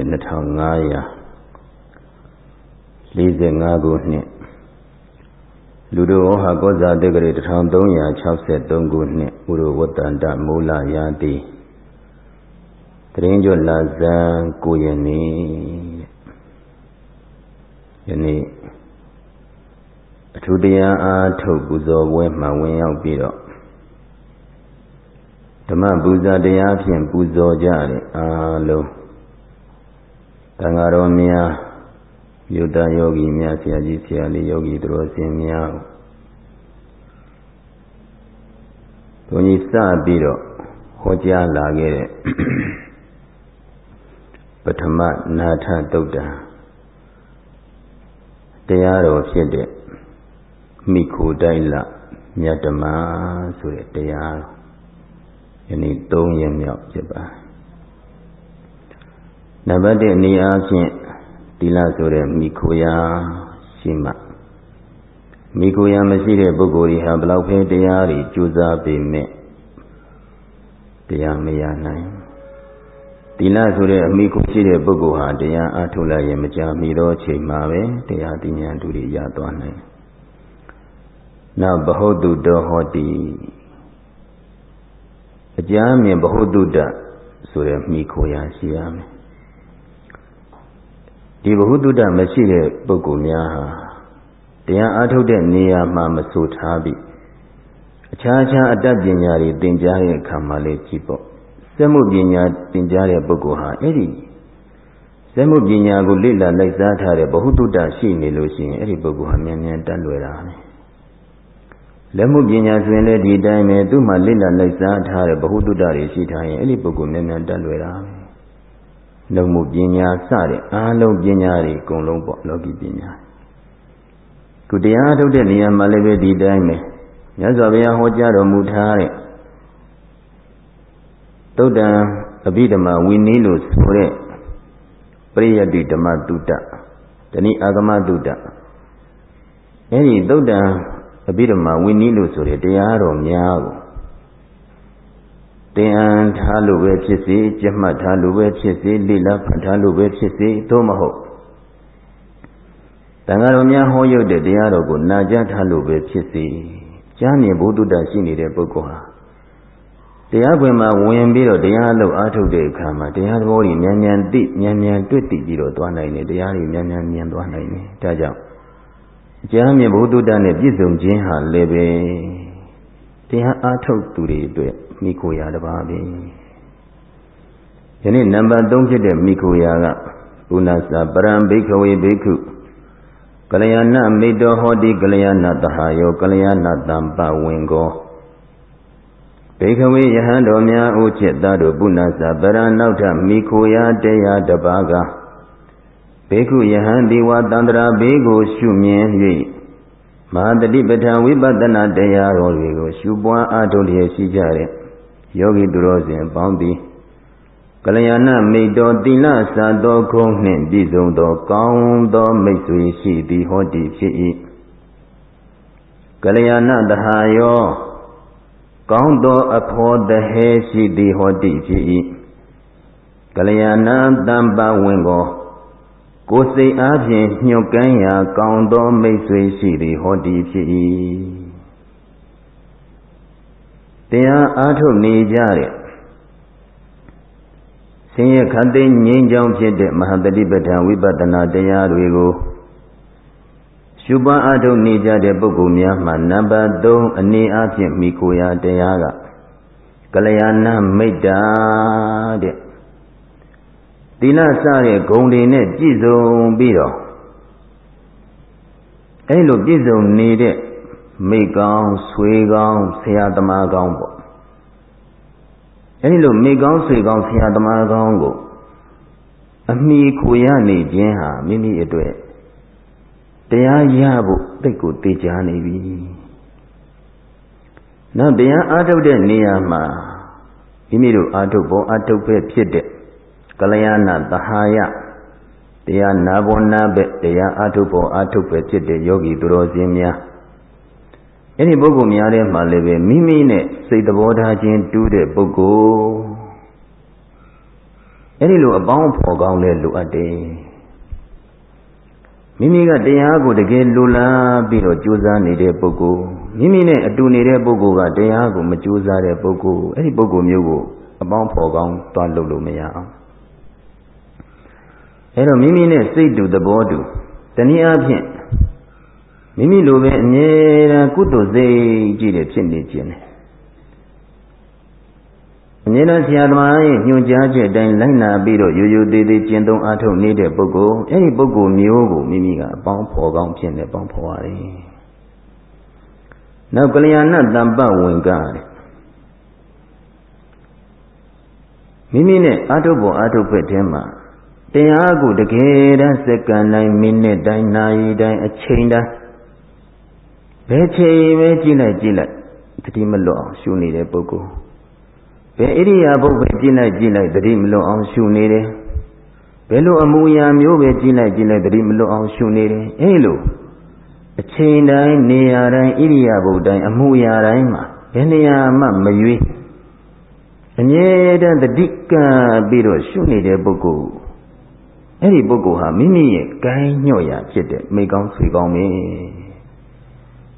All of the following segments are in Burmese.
2545ခုနှစ်လူတို့ဟောကောဇာတက္ကရာ1363ခုနှစ်ဥရဝတ္တန္တမူလရာတိတရင်ကျော်လာဇန်9ရက်နေ့ယနေ့အထူးတရားအားထုတ်ပူဇော်ပွဲမှဝင်ရောက်ပြီးတော့ဓမ္မပူဇာတရားဖြင့်ပူဇော်ကြတဲ့အားလုံး တန်ဃာတော်များယုတ်တယောဂီများဆရာကြီးဆရာလေးယောဂီတို့ဆင်များဘုန်းကြီးစပြီးတော့ဟောကြားလာခဲ့တဲ့ပထမနာထတုတ်တံတရားတော်ဖြစ်တဲ့မိခိုတိုက်လမြတ်ဓမ္မဆိုတဲ့တရားယနေ့၃ရက်မြောက်ဖြစ်ပါ နံပါတ်1အနေအားဖြင့်သီလဆိုတဲ့မိခိုရာရှိမှမိခိုရာမရှိတဲ့ပုဂ္ဂိုလ်တွေဟာဘလောက်ပဲတရားတွေကြိုးစားပေမဲ့တရားမရနိုင်သီလဆိုတဲ့အမိခိုရှိတဲ့ပုဂ္ဂိုလ်ဟာတရားအားထုတ်လိုက်ရင်မကြာမီသောအချိန်မှာပဲတရားသိဉာဏ်တူတွေရသွားနိုင်နောက်ဘဟုတုတောဟောတိအကြမ်းမြင်ဘဟုတုတဆိုတဲ့မိခိုရာရှိရမယ် ဒီဘ ഹു တုတမရှိတဲ့ပုဂ္ဂိုလ်များဟာတရားအားထုတ်တဲ့နေရာမှာမဆိုထားပြီးအခြားခြားအတတ်ပညာတွေသင်ကြားတဲ့အခါမှာလည်းကြည့်ပေါ့စက်မှုပညာသင်ကြားတဲ့ပုဂ္ဂိုလ်ဟာအဲ့ဒီစက်မှုပညာကိုလေ့လာလိုက်စားထားတဲ့ဘ ഹു တုတရှိနေလို့ရှိရင်အဲ့ဒီပုဂ္ဂိုလ်ဟာမြန်မြန်တတ်လွယ်တာပဲလက်မှုပညာဆိုရင်လည်းဒီတိုင်းပဲသူ့မှာလေ့လာလိုက်စားထားတဲ့ဘ ഹു တုတတွေရှိထားရင်အဲ့ဒီပုဂ္ဂိုလ်မြန်မြန်တတ်လွယ်တာပဲ လုံမှုပညာစတဲ့အားလုံးပညာတွေအကုန်လုံးပေါ့လောကီပညာခုတရားထုတ်တဲ့နေရာမှာလည်းပဲဒီတိုင်းပဲမြတ်စွာဘုရားဟောကြားတော်မူထားတဲ့သုတ်တံအဘိဓမ္မာဝိနည်းလို့ဆိုတဲ့ပရိယတ္တိဓမ္မတုတ္တတဏိအာဂမတုတ္တအဲဒီသုတ်တံအဘိဓမ္မာဝိနည်းလို့ဆိုတဲ့တရားတော်များကိုသ င်္အန်ထားလို့ပဲဖြစ်စေကြက်မှတ်ထားလို့ပဲဖြစ်စေလိလဖတ်ထားလို့ပဲဖြစ်စေသို့မဟုတ်တန်ဃာတော်များဟောရုပ်တဲ့တရားတော်ကိုနာကြားထားလို့ပဲဖြစ်စေကြားမြင်ဘုဒ္ဓတရှိနေတဲ့ပုဂ္ဂိုလ်ဟာတရားခွင်မှာဝင်ပြီးတော့တရားလို့အားထုတ်တဲ့အခါမှာတရားသဘောကြီးဉာဏ်ဉာဏ်သိဉာဏ်ဉာဏ်တွေ့သိပြီးတော့သွားနိုင်တယ်တရားတွေဉာဏ်ဉာဏ်မြင်သွားနိုင်တယ်ဒါကြောင့်ကြားမြင်ဘုဒ္ဓတနဲ့ပြည့်စုံခြင်းဟာလည်းပဲတရားအားထုတ်သူတွေအတွက် မိခိုရာတစ်ပါးပဲယနေ့နံပါတ်3ဖြစ်တဲ့မိခိုရာကဥနာသပရံဘိခဝေဘိက္ခုကလျာဏမိတ္တောဟောတိကလျာဏတဟာယောကလျာဏတံပဝင်ကောဘိခဝေယဟန်တော်များအိုချစ်သားတို့ပုဏ္ဏသပရံနောက်ထမိခိုရာတရားတစ်ပါးကဘေကုယဟန်ဒီဝတန္တရာဘေးကိုရှုမြင်၍မဟာတတိပဋ္ဌာဝိပဿနာတရားတော်တွေကိုရှုပွားအားထုတ်လျက်ရှိကြတဲ့ ယောဂီသူတော်စင်ပေါင်းသည်ကလျာဏမိတ်တော်တိလစာတော်ခုံနှင့်ပြည့်စုံသောကောင်းသောမိတ်ဆွေရှိသည်ဟောတိဖြစ်၏ကလျာဏတဟာယောကောင်းသောအဖော်တဟဲရှိသည်ဟောတိဖြစ်၏ကလျာဏတံပဝင်ကိုကိုယ်စိတ်အားဖြင့်ညှို့ကမ်းရာကောင်းသောမိတ်ဆွေရှိသည်ဟောတိဖြစ်၏ တရားအားထုတ်နေကြတဲ့ဆင်းရဲခတ်သိငြိမ်းချမ်းဖြစ်တဲ့မဟာတတိပဋ္ဌာန်ဝိပဿနာတရားတွေကိုရှုပွားအားထုတ်နေကြတဲ့ပုဂ္ဂိုလ်များမှာနံပါတ်3အနေအားဖြင့်မိကိုရာတရားကကလျာဏမိတ်တာတဲ့သီလစတဲ့ဂုံတွေနဲ့ပြည့်စုံပြီးတော့အဲလိုပြည့်စုံနေတဲ့မိကောင်းဆွေကောင်းဆရာသမားကောင်းပေါ့ အဲဒီလိုမိကောင်းဆွေကောင်းဆရာသမားကောင်းကိုအမိခိုရနေခြင်းဟာမိမိအတွက်တရားရဖို့တိတ်ကိုတေချာနေပြီနောက်တရားအားထုတ်တဲ့နေရာမှာမိမိတို့အားထုတ်ဖို့အားထုတ်ပဲဖြစ်တဲ့ကလျာဏသဟာယတရားနာဘောနာပဲတရားအားထုတ်ဖို့အားထုတ်ပဲဖြစ်တဲ့ယောဂီသူတော်စင်များ အဲ့ဒီပုဂ္ဂိုလ်များထဲမှာလည်းပဲမိမိနဲ့စိတ်သဘောထားချင်းတူးတဲ့ပုဂ္ဂိုလ်အဲ့ဒီလိုအပေါင်းဖော်ကောင်းလဲလိုအပ်တယ်မိမိကတရားကိုတကယ်လိုလားပြီးတော့ကြိုးစားနေတဲ့ပုဂ္ဂိုလ်မိမိနဲ့အတူနေတဲ့ပုဂ္ဂိုလ်ကတရားကိုမကြိုးစားတဲ့ပုဂ္ဂိုလ်အဲ့ဒီပုဂ္ဂိုလ်မျိုးကိုအပေါင်းဖော်ကောင်းသွားလုပ်လို့မရအောင်အဲ့တော့မိမိနဲ့စိတ်တူသဘောတူတနည်းအားဖြင့် မိမိလိုပဲအမြဲတမ်းကုသိုလ်စိတ်ကြည့်တယ်ဖြစ်နေခြင်းတယ်အမြဲတမ်းဆရာသမားရဲ့ညွှန်ကြားချက်အတိုင်းလိုက်နာပြီးတော့ရိုးရိုးသေးသေးကျင့်သုံးအားထုတ်နေတဲ့ပုဂ္ဂိုလ်အဲ့ဒီပုဂ္ဂိုလ်မျိုးကိုမိမိကအပေါင်းဖော်ကောင်းဖြစ်နေပေါင်းဖော်ရတယ်။နောက်ကလျာဏတမ္ပဝင်ကတဲ့မိမိနဲ့အာထုပ်ပေါ်အာထုပ်ဖက်ထဲမှာတရားကိုတကယ်တမ်းစက္ကန့်တိုင်းမိနစ်တိုင်းနာရီတိုင်းအချိန်တိုင်း ဘယ်ချိန်ပဲကြည့်လိုက်ကြည့်လိုက်တတိမလွတ်အောင်ရှုနေတဲ့ပုဂ္ဂိုလ်ဘယ်ဣရိယာပုတ်ပဲကြည့်လိုက်ကြည့်လိုက်တတိမလွတ်အောင်ရှုနေတယ်ဘယ်လိုအမူအရာမျိုးပဲကြည့်လိုက်ကြည့်လိုက်တတိမလွတ်အောင်ရှုနေတယ်အဲလိုအချိန်တိုင်းနေရာတိုင်းဣရိယာပုတ်တိုင်းအမူအရာတိုင်းမှာဘယ်နေရာမှမရွေးအမြဲတမ်းတတိကံပြီးတော့ရှုနေတဲ့ပုဂ္ဂိုလ်အဲ့ဒီပုဂ္ဂိုလ်ဟာမိမိရဲ့ကိုင်းညွတ်ရာဖြစ်တဲ့မိကောင်းဆွေကောင်းပဲ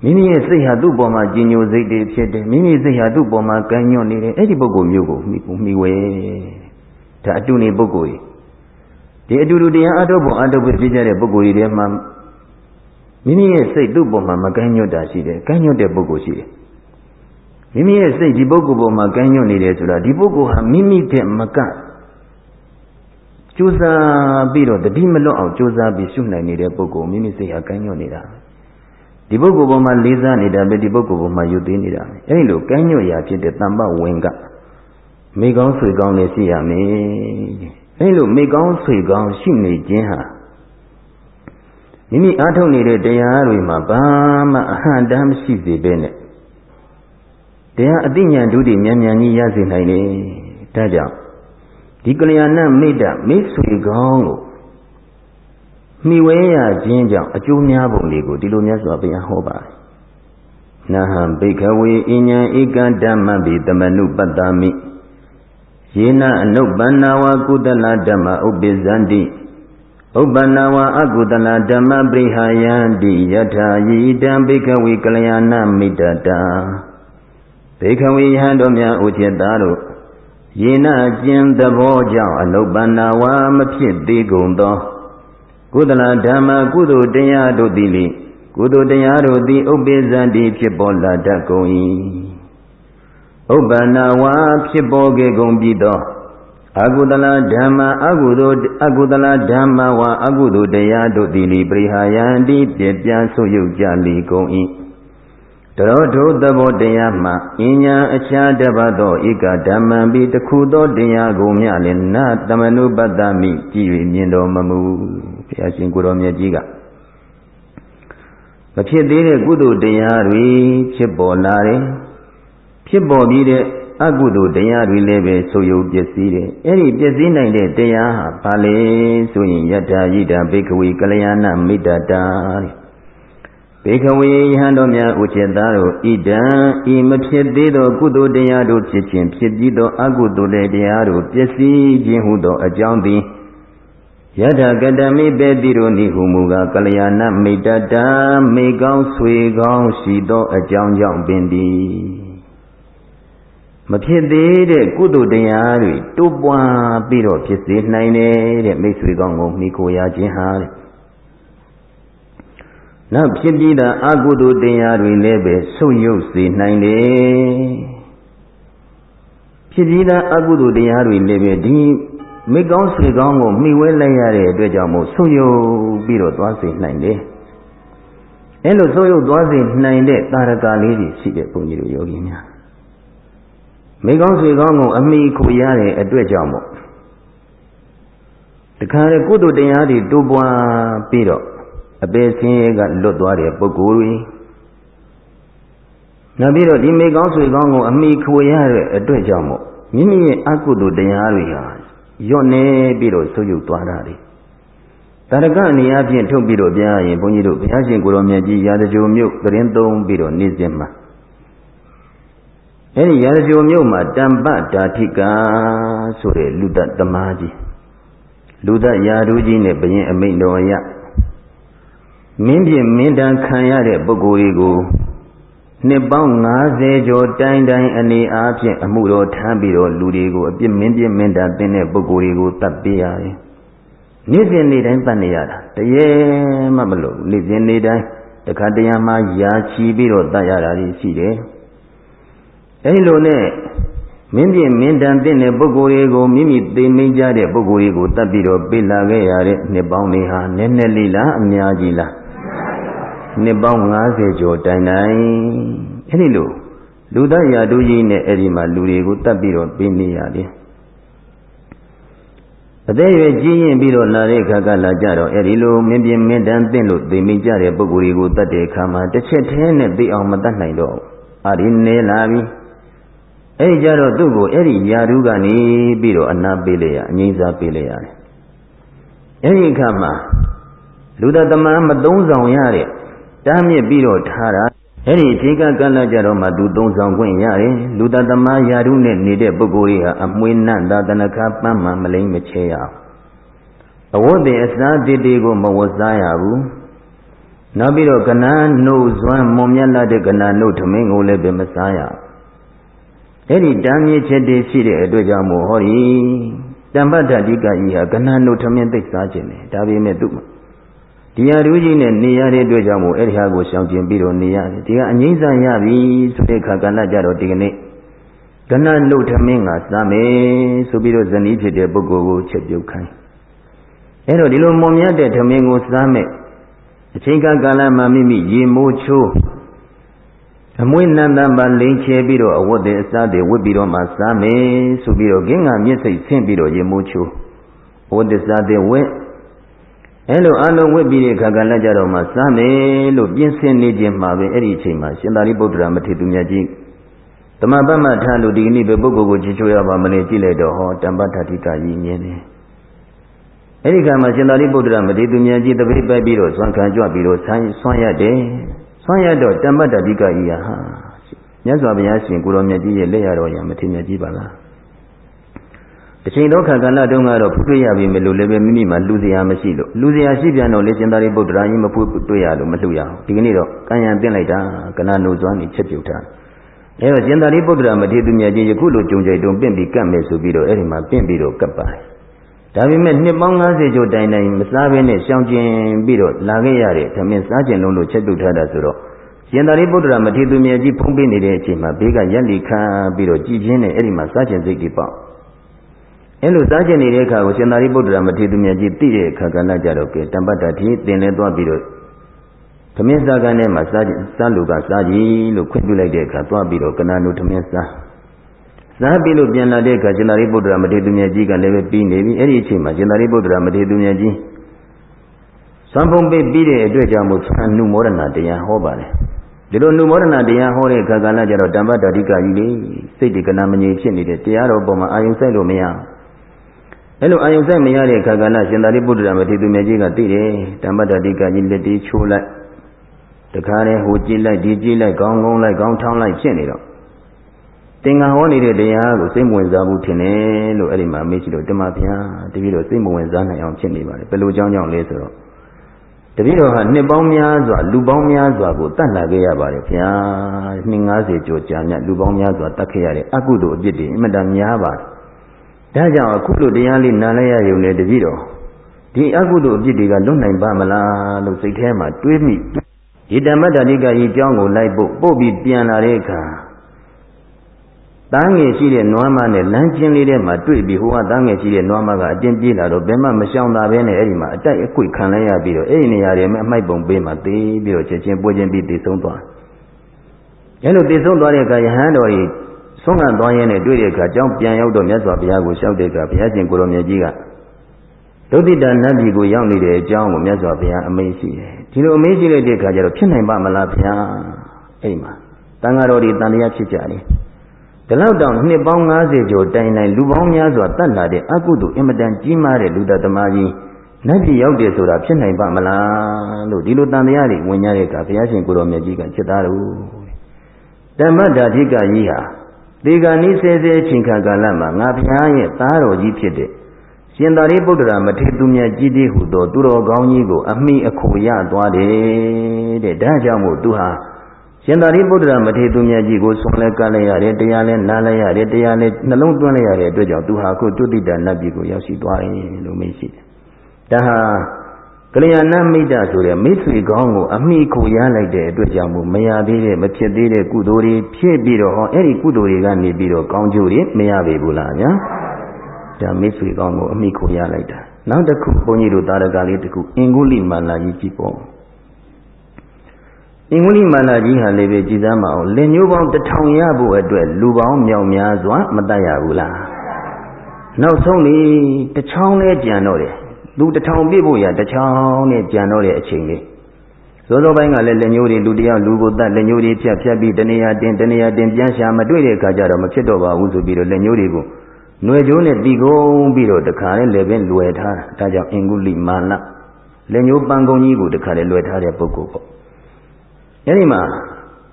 မိမိရဲ့စိတ်ဟာသူ့ပေါ်မှာကြည်ညိုစိတ်တွေဖြစ်တယ်မိမိစိတ်ဟာသူ့ပေါ်မှာကိုင်းညွတ်နေတယ်အဲ့ဒီပုဂ္ဂိုလ်မျိုးကိုမိကိုမိဝဲဒါအတူနေပုဂ္ဂိုလ်ကြီးဒီအတူတူတရားအထုတ်ဖို့အထုတ်ဖို့ဖြစ်ကြတဲ့ပုဂ္ဂိုလ်တွေထဲမှာမိမိရဲ့စိတ်သူ့ပေါ်မှာမကိုင်းညွတ်တာရှိတယ်ကိုင်းညွတ်တဲ့ပုဂ္ဂိုလ်ရှိတယ်မိမိရဲ့စိတ်ဒီပုဂ္ဂိုလ်ပေါ်မှာကမ်းညွတ်နေတယ်ဆိုတာဒီပုဂ္ဂိုလ်ဟာမိမိတဲ့မကကြိုးစားပြီးတော့တတိမလွတ်အောင်ကြိုးစားပြီးရှုနိုင်နေတဲ့ပုဂ္ဂိုလ်မိမိစိတ်ဟာကမ်းညွတ်နေတာ ဒီပုဂ္ဂိုလ်ပေါ်မှာလေးစားနေတာပဲဒီပုဂ္ဂိုလ်ပေါ်မှာယူသေးနေတာပဲအဲဒီလိုကမ်းညွတ်ရာဖြစ်တဲ့တမ္ပဝင်ကမိကောင်းဆွေကောင်းလည်းရှိရမယ်အဲဒီလိုမိကောင်းဆွေကောင်းရှိနေခြင်းဟာမိမိအားထုတ်နေတဲ့တရားတွေမှာဘာမှအဟံတမ်းမရှိစေဘဲနဲ့တရားအသိဉာဏ်ဒုတိမြန်မြန်ကြီးရစေနိုင်တယ်။ဒါကြောင့်ဒီကလျာဏမိတ်တမိတ်ဆွေကောင်းကို မိဝဲရခြင်းကြောင့်အကျိုးများပုံတွေကိုဒီလိုမြတ်စွာဘုရားဟောပါတယ်။နာဟံဘိခဝေအញ្ញံဧကဓမ္မပိတမနုပတ္တမိယေနအနုပ္ပန္နာဝကုသလဓမ္မဥပ္ပိဇန္တိဥပ္ပန္နာဝအကုသလဓမ္မပရိဟာယန္တိယထာယိတံဘိခဝေကလျာဏမိတ္တတာဘေခဝေယဟန်တို့များဥจิตသားတို့ယေနကျင်သဘောကြောင့်အနုပ္ပန္နာဝါမဖြစ်သေးကုန်သော ကုသလဓမ္မကုသိုလ်တရားတို့သည်လေကုသိုလ်တရားတို့သည်ဥပ္ပေဇံတိဖြစ်ပေါ်လာတတ်ကုန်၏ဥပ္ပန္နာဝါဖြစ်ပေါ်ခဲ့ကုန်ပြီးသောအကုသလဓမ္မအကုသိုလ်အကုသလဓမ္မဝါအကုသိုလ်တရားတို့သည်လေပရိဟာယံတိပြပြဆုပ်ယုတ်ကြလေကုန်၏တရောထုသဘောတရားမှအញ្ញံအခြားတပတ်သောဧကဓမ္မံပိတခုသောတရားကိုမြလည်းနတမနုပတ္တမိကြည်၍မြင်တော်မမူ ဘုရားရှင်ကိုတော်မြတ်ကြီးကမဖြစ်သေးတဲ့ကုသိုလ်တရားတွေဖြစ်ပေါ်လာတယ်ဖြစ်ပေါ်ပြီးတဲ့အကုသိုလ်တရားတွေလည်းပဲဆိုယုတ်ပျက်စီးတယ်အဲ့ဒီပျက်စီးနိုင်တဲ့တရားဟာဘာလဲဆိုရင်ယတ္တာယိတာဘိကဝေကလျာဏမိတ္တတာတဲ့ဘေခဝေယဟန်တော်များဥจิตသားတို့ဣဒံဤမဖြစ်သေးသော ကုသိုလ်တရားတို့ဖြစ်ခြင်းဖြစ်ပြီးသော အကုသိုလ်တရားတို့ပျက်စီးခြင်းဟုသောအကြောင်းသည် ယထာကတမိပေတိတို့နိဟုမူကားကလျာဏမိတတံမိကောင်းဆွေကောင်းရှိသောအကြောင်းကြောင့်ပင်သည်မဖြစ်သေးတဲ့ကုသိုလ်တရားတွေတိုးပွားပြီးတော့ဖြစ်စေနိုင်တယ်တဲ့မိတ်ဆွေကောင်းကိုမိကိုရခြင်းဟာတဲ့နောက်ဖြစ်ပြီးတာအကုသိုလ်တရားတွေလည်းပဲဆုတ်ယုတ်စေနိုင်တယ်ဖြစ်ပြီးတာအကုသိုလ်တရားတွေလည်းပဲဒီ မိကောင်းဆွေကောင်းကိုမှီဝဲလိုက်ရတဲ့အတွက်ကြောင့်မို့ဆုတ်ယုတ်ပြီးတော့သွားစေနိုင်တယ်အဲလိုဆုတ်ယုတ်သွားစေနိုင်တဲ့တာရကလေးတွေရှိတဲ့ဘုန်းကြီးတို့ယောဂီများမိကောင်းဆွေကောင်းကိုအမိခိုရတဲ့အတွက်ကြောင့်မို့တခါလေကုသိုလ်တရားတွေတိုးပွားပြီးတော့အပေဆင်းရဲကလွတ်သွားတဲ့ပုဂ္ဂိုလ်တွေနောက်ပြီးတော့ဒီမိကောင်းဆွေကောင်းကိုအမိခွေရတဲ့အတွက်ကြောင့်မို့မိမိရဲ့အကုသိုလ်တရားတွေဟာ ညွတ်နေပြီးတော့ဆုပ်ယုပ်သွားတာလေတရကအနေအချင်းထုတ်ပြီးတော့ပြန်ရင်ဘုန်းကြီးတို့ဘုရားရှင်ကိုရောမြတ်ကြီးရာဇဂိုမြို့သတင်းသုံးပြီးတော့နေစဉ်မှာအဲဒီရာဇဂိုမြို့မှာတမ္ပတာထိကဆိုတဲ့လူတ္တသမားကြီးလူသက်ရာထူးကြီးနဲ့ဘရင်အမိန့်တော်အရမင်းပြမင်းတန်ခံရတဲ့ပုဂ္ဂိုလ်တွေကို နှစ်ပေါင်း90ကျော်တိုင်းတိုင်းအနေအားဖြင့်အမှုတော်ထမ်းပြီးတော့လူတွေကိုအပြစ်မင်းပြမင်းတန်တင်တဲ့ပုဂ္ဂိုလ်တွေကိုတတ်ပေးရတယ်။နေ့စဉ်နေ့တိုင်းတတ်နေရတာတရေမှမလို့နေ့စဉ်နေ့တိုင်းတခါတရံမှယာချီပြီးတော့တတ်ရတာရှိတယ်။အဲဒီလိုနဲ့မင်းပြင်းမင်းတန်တဲ့ပုဂ္ဂိုလ်တွေကိုမိမိသိမိကြတဲ့ပုဂ္ဂိုလ်တွေကိုတတ်ပြီးတော့ပြေးလာခဲ့ရတဲ့နှစ်ပေါင်းတွေဟာနည်းနည်းလေးလားအများကြီးလား နှစ်ပေါင်း90ကျော်တိုင်တိုင်အဲ့ဒီလိုလူသားရာတူကြီးနဲ့အဲ့ဒီမှာလူတွေကိုတတ်ပြီးတော့ပြေးနေရတယ်အသေးရွယ်ကြီးရင်ပြီးတော့လာတဲ့အခါကလာကြတော့အဲ့ဒီလိုမင်းပြင်းမင်းတန်တဲ့လို့သိမိကြတဲ့ပုဂ္ဂိုလ်တွေကိုတတ်တဲ့အခါမှာတစ်ချက်တည်းနဲ့သိအောင်မတတ်နိုင်တော့အာဒီနေလာပြီအဲ့ကြတော့သူ့ကိုအဲ့ဒီယာဓုကနေပြီးတော့အနာပေးလိုက်ရအငိမ့်စားပေးလိုက်ရတယ်အဲ့ဒီအခါမှာလူသားတမန်မသုံးဆောင်ရတဲ့ တားမြစ်ပြီးတော့ထားတာအဲ့ဒီအချိန်ကကလကြတော့မှသူသုံးဆောင်ခွင့်ရတယ်လူသားတမန်ယာဓုနဲ့နေတဲ့ပုဂ္ဂိုလ်တွေဟာအမွေနတ်သာတနခါပန်းမှမလိမ့်မချဲရအောင်အဝတ်တင်အစားတည်တည်ကိုမဝတ်စားရဘူးနောက်ပြီးတော့ကနာနှုတ်ဇွမ်းမွန်မြတ်လာတဲ့ကနာနှုတ်ထမင်းကိုလည်းပဲမစားရဘူးအဲ့ဒီတမ်းမြေချက်တည်းရှိတဲ့အတွက်ကြောင့်မို့ဟောဒီတမ္ပတ္တတိကကြီးဟာကဏ္ဍနုထမင်းသိစားခြင်းတယ်ဒါပေမဲ့သူ့ ဒီဟာရူးကြီးနဲ့နေရတဲ့အတွက်ကြောင့်မို့အဲ့ဒီဟာကိုရှောင်ကျင်ပြီးတော့နေရတယ်ဒီကအငိမ့်ဆန်ရပြီဆိုတဲ့ခါကဏ္ဍကြတော့ဒီကနေ့ကဏ္ဍနုထမင်းကစားမယ်ဆိုပြီးတော့ဇနီးဖြစ်တဲ့ပုဂ္ဂိုလ်ကိုချက်ပြုတ်ခိုင်းအဲ့တော့ဒီလိုမွန်မြတ်တဲ့ထမင်းကိုစားမယ်အချိန်ကာလမှာမိမိရေမိုးချိုးအမွေးနန္တပါလိန်ချဲပြီးတော့အဝတ်တွေအစားတွေဝတ်ပြီးတော့မှစားမယ်ဆိုပြီးတော့ဂင်းကမျက်စိဆင်းပြီးတော့ရေမိုးချိုးအဝတ်တွေစားတွေဝတ် အဲလိုအလုံးဝတ်ပြီးတဲ့ခါကလည်းကြတော့မှစားမယ်လို့ပြင်ဆင်နေခြင်းမှာပဲအဲ့ဒီအချိန်မှာရှင်သာရိပုတ္တရာမထေရသူမြတ်ကြီးတမပတ်မှထားလို့ဒီကနေ့ပဲပုဂ္ဂိုလ်ကိုချီချိုးရပါမလဲကြည့်လိုက်တော့ဟောတမ္ပတ္ထတိကကြီးမြင်တယ်အဲ့ဒီခါမှာရှင်သာရိပုတ္တရာမထေရသူမြတ်ကြီးတပိတ်ပိုက်ပြီးတော့ဆွမ်းခံကြွပြီးတော့ဆန်းဆွမ်းရတယ်ဆွမ်းရတော့တမ္ပတ္တတိကကြီးဟာမြတ်စွာဘုရားရှင်ကိုရောမြတ်ကြီးရဲ့လက်ရတော်ရမထေမြတ်ကြီးပါလား တချိန်တော့ခါကလတုန်းကတော့ဖူးတွေ့ရပြီမလို့လည်းပဲမိမိမှာလူစရာမရှိလို့လူစရာရှိပြန်တော့လေရှင်သာရိပုတ္တရာကြီးမဖူးတွေ့ရလို့မလှူရအောင်ဒီကနေ့တော့ကံရံတင်လိုက်တာကနာနိုစွမ်းနေချက်ပြုတ်တာအဲတော့ရှင်သာရိပုတ္တရာမထေရသူမြတ်ကြီးယခုလိုကြုံကြိုက်တုံးပင့်ပြီးကတ်မယ်ဆိုပြီးတော့အဲ့ဒီမှာပင့်ပြီးတော့ကတ်ပါတယ်ဒါပေမဲ့နှစ်ပေါင်း90ကျော်တိုင်တိုင်မစားဘဲနဲ့ရှောင်ကျင်ပြီးတော့လာခဲ့ရတဲ့သမင်းစားကျင်လုံးလို့ချက်ပြုတ်ထားတာဆိုတော့ရှင်သာရိပုတ္တရာမထေရသူမြတ်ကြီးဖုံးပေးနေတဲ့အချိန်မှာဘေးကရက်လီခံပြီးတော့ကြည်ချင်းနဲ့အဲ့ဒီမှာစားကျင်စိတ်တွေပေါ့ အဲ့လိုစားကျင်နေတဲ့အခါကိုရှင်သာရိပုတ္တရာမထေရသူမြတ်ကြီးသိတဲ့အခါကလည်းကြတော့ကဲတမ္ပတ္တတိတင်လဲသွားပြီးတော့သမင်းစားကန်းထဲမှာစားစားလူကစားကြည့်လို့ခွင့်ပြုလိုက်တဲ့အခါသွားပြီးတော့ကနာနုသမင်းစားစားပြီးလို့ပြန်လာတဲ့အခါရှင်သာရိပုတ္တရာမထေရသူမြတ်ကြီးကလည်းပဲပြီးနေပြီအဲ့ဒီအချိန်မှာရှင်သာရိပုတ္တရာမထေရသူမြတ်ကြီးသံဖုံပေးပြီးတဲ့အတွက်ကြောင့်မို့သံနုမောဒနာတရားဟောပါတယ်ဒီလိုနုမောဒနာတရားဟောတဲ့အခါကလည်းကြတော့တမ္ပတ္တဓိကကြီးလေစိတ်ဒီကနာမငြိမ်ဖြစ်နေတဲ့တရားတော်ပေါ်မှာအာယုံဆိုင်လို့မရ အဲ့လိုအာယုံဆိုင်မရတဲ့အခါကလည်းရှင်သာရိပုတ္တရာမထေရသူမြတ်ကြီးကသိတယ်တမ္ပတ္တဓိကကြီးလက်တီးချိုးလိုက်တခါတည်းဟိုကြည့်လိုက်ဒီကြည့်လိုက်ကောင်းကောင်းလိုက်ကောင်းထောင်းလိုက်ဖြစ်နေတော့သင်္ကဟောနေတဲ့တရားကိုစိတ်မဝင်စားဘူးထင်တယ်လို့အဲ့ဒီမှာမေးကြည့်လို့တမဗျာတပည့်တော်စိတ်မဝင်စားနိုင်အောင်ဖြစ်နေပါတယ်ဘယ်လိုကြောင်းကြောင့်လဲဆိုတော့တပည့်တော်ဟာနှစ်ပေါင်းများစွာလူပေါင်းများစွာကိုတတ်လာခဲ့ရပါတယ်ဗျာနှစ်90ကျော်ကြာမြတ်လူပေါင်းများစွာတတ်ခဲ့ရတဲ့အကုသိုလ်အပြစ်တွေအမှန်တန်များပါတယ် ဒါကြောင့်အခုလိုတရားလေးနားလဲရရုံနဲ့တပည့်တော်ဒီအကုသိုလ်အပြစ်တွေကလွတ်နိုင်ပါမလားလို့စိတ်ထဲမှာတွေးမိဒီဓမ္မတတိကကြီးကြောင်းကိုလိုက်ဖို့ပို့ပြီးပြန်လာတဲ့အခါတန်းငယ်ရှိတဲ့နွားမနဲ့လမ်းကျင်းလေးထဲမှာတွေ့ပြီးဟိုကတန်းငယ်ရှိတဲ့နွားမကအတင်းပြေးလာတော့ဘယ်မှမရှောင်တာပဲနဲ့အဲ့ဒီမှာအတိုက်အခွေခံလိုက်ရပြီးတော့အဲ့ဒီနေရာတွေမှာအမိုက်ပုံပေးမှတေးပြီးတော့ချက်ချင်းပွဲချင်းပြီးတည်ဆုံးသွားအဲ့လိုတည်ဆုံးသွားတဲ့အခါယဟန်တော်ကြီး ဆုံးခံသွားရင်းနဲ့တွေ့တဲ့အခါကြောင်းပြန်ရောက်တော့မြတ်စွာဘုရားကိုလျှောက်တဲ့အခါဘုရားရှင်ကိုရောမြတ်ကြီးကဒုတိတနတ်ပြည်ကိုရောက်နေတဲ့အကြောင်းကိုမြတ်စွာဘုရားအမိန့်ရှိတယ်ဒီလိုအမိန့်ရှိလိုက်တဲ့အခါကျတော့ဖြစ်နိုင်ပါမလားဘုရားအဲ့မှာတန်ဃာတော်တွေတန်တရားဖြစ်ကြတယ်ဒီလောက်တောင်နှစ်ပေါင်း90ကျော်တိုင်တိုင်လူပေါင်းများစွာတတ်လာတဲ့အကုသိုလ်အင်မတန်ကြီးမားတဲ့လူသားသမားကြီးနတ်ပြည်ရောက်တယ်ဆိုတာဖြစ်နိုင်ပါမလားလို့ဒီလိုတန်တရားတွေဝင်ရတဲ့အခါဘုရားရှင်ကိုတော်မြတ်ကြီးကจิตသားတို့ဓမ္မဓာတိကကြီးဟာ ဒီကနိစေစေချိန်ခါကာလမှာငါဘုရားရဲ့သားတော်ကြီးဖြစ်တဲ့ရှင်သာရိပုတ္တရာမထေရသူမြတ်ကြီးသေးဟုသောသူတော်ကောင်းကြီးကို အမိအခိုရသွားတယ်တဲ့ဒါကြောင့်မို့သူဟာရှင်သာရိပုတ္တရာမထေရသူမြတ်ကြီးကိုဆွန်လဲကမ်းလဲရတယ်တရားလဲနားလဲရတယ်တရားလဲနှလုံးသွင်းလဲရတဲ့အတွက်ကြောင့်သူဟာခုတုတိတနတ်ပြည်ကိုရောက်ရှိသွားတယ်လို့မေးရှိတယ်ဒါဟာ ကလျာဏမိတ်တဆိုတဲ့မိတ်ဆွေကောင်းကိုအမိခိုရလိုက်တဲ့အတွက်ကြောင့်မို့မရသေးတဲ့မဖြစ်သေးတဲ့ကုသိုလ်တွေဖြစ်ပြီးတော့ဟောအဲ့ဒီကုသိုလ်တွေကနေပြီးတော့ကောင်းကျိုးတွေမရပေဘူးလားဗျာဒါမိတ်ဆွေကောင်းကိုအမိခိုရလိုက်တာနောက်တစ်ခုဘုန်းကြီးတို့တာရကလေးတစ်ခုအင်္ဂုလိမာလာကြီးကြည့်ပေါ့အင်္ဂုလိမာလာကြီးဟာလည်းပဲကြည်သားမအောင်လင်ညိုးပေါင်းတစ်ထောင်ရဖို့အတွက်လူပေါင်းမြောက်များစွာမတတ်ရဘူးလားနောက်ဆုံးလေတစ်ချောင်းလဲကြံတော့တယ် လူတစ်ထောင်ပြည့်ဖို့ရတစ်ချောင်းနဲ့ကြံတော့တဲ့အချိန်လေးစောစောပိုင်းကလည်းလက်ညိုးတွေလူတယောက်လူကိုတတ်လက်ညိုးတွေဖြတ်ဖြတ်ပြီးတနေရာတင်တနေရာတင်ပြန်ရှာမတွေ့တဲ့အခါကျတော့မဖြစ်တော့ပါဘူးဆိုပြီးတော့လက်ညိုးတွေကိုຫນွေကျိုးနဲ့တီကုန်းပြီးတော့တခါနဲ့လည်းပင်လွယ်ထားတာဒါကြောင့်အင်္ဂုလိမာနလက်ညိုးပန်းကုန်းကြီးကိုတခါနဲ့လွယ်ထားတဲ့ပုဂ္ဂိုလ်ပေါ့အဲဒီမှာ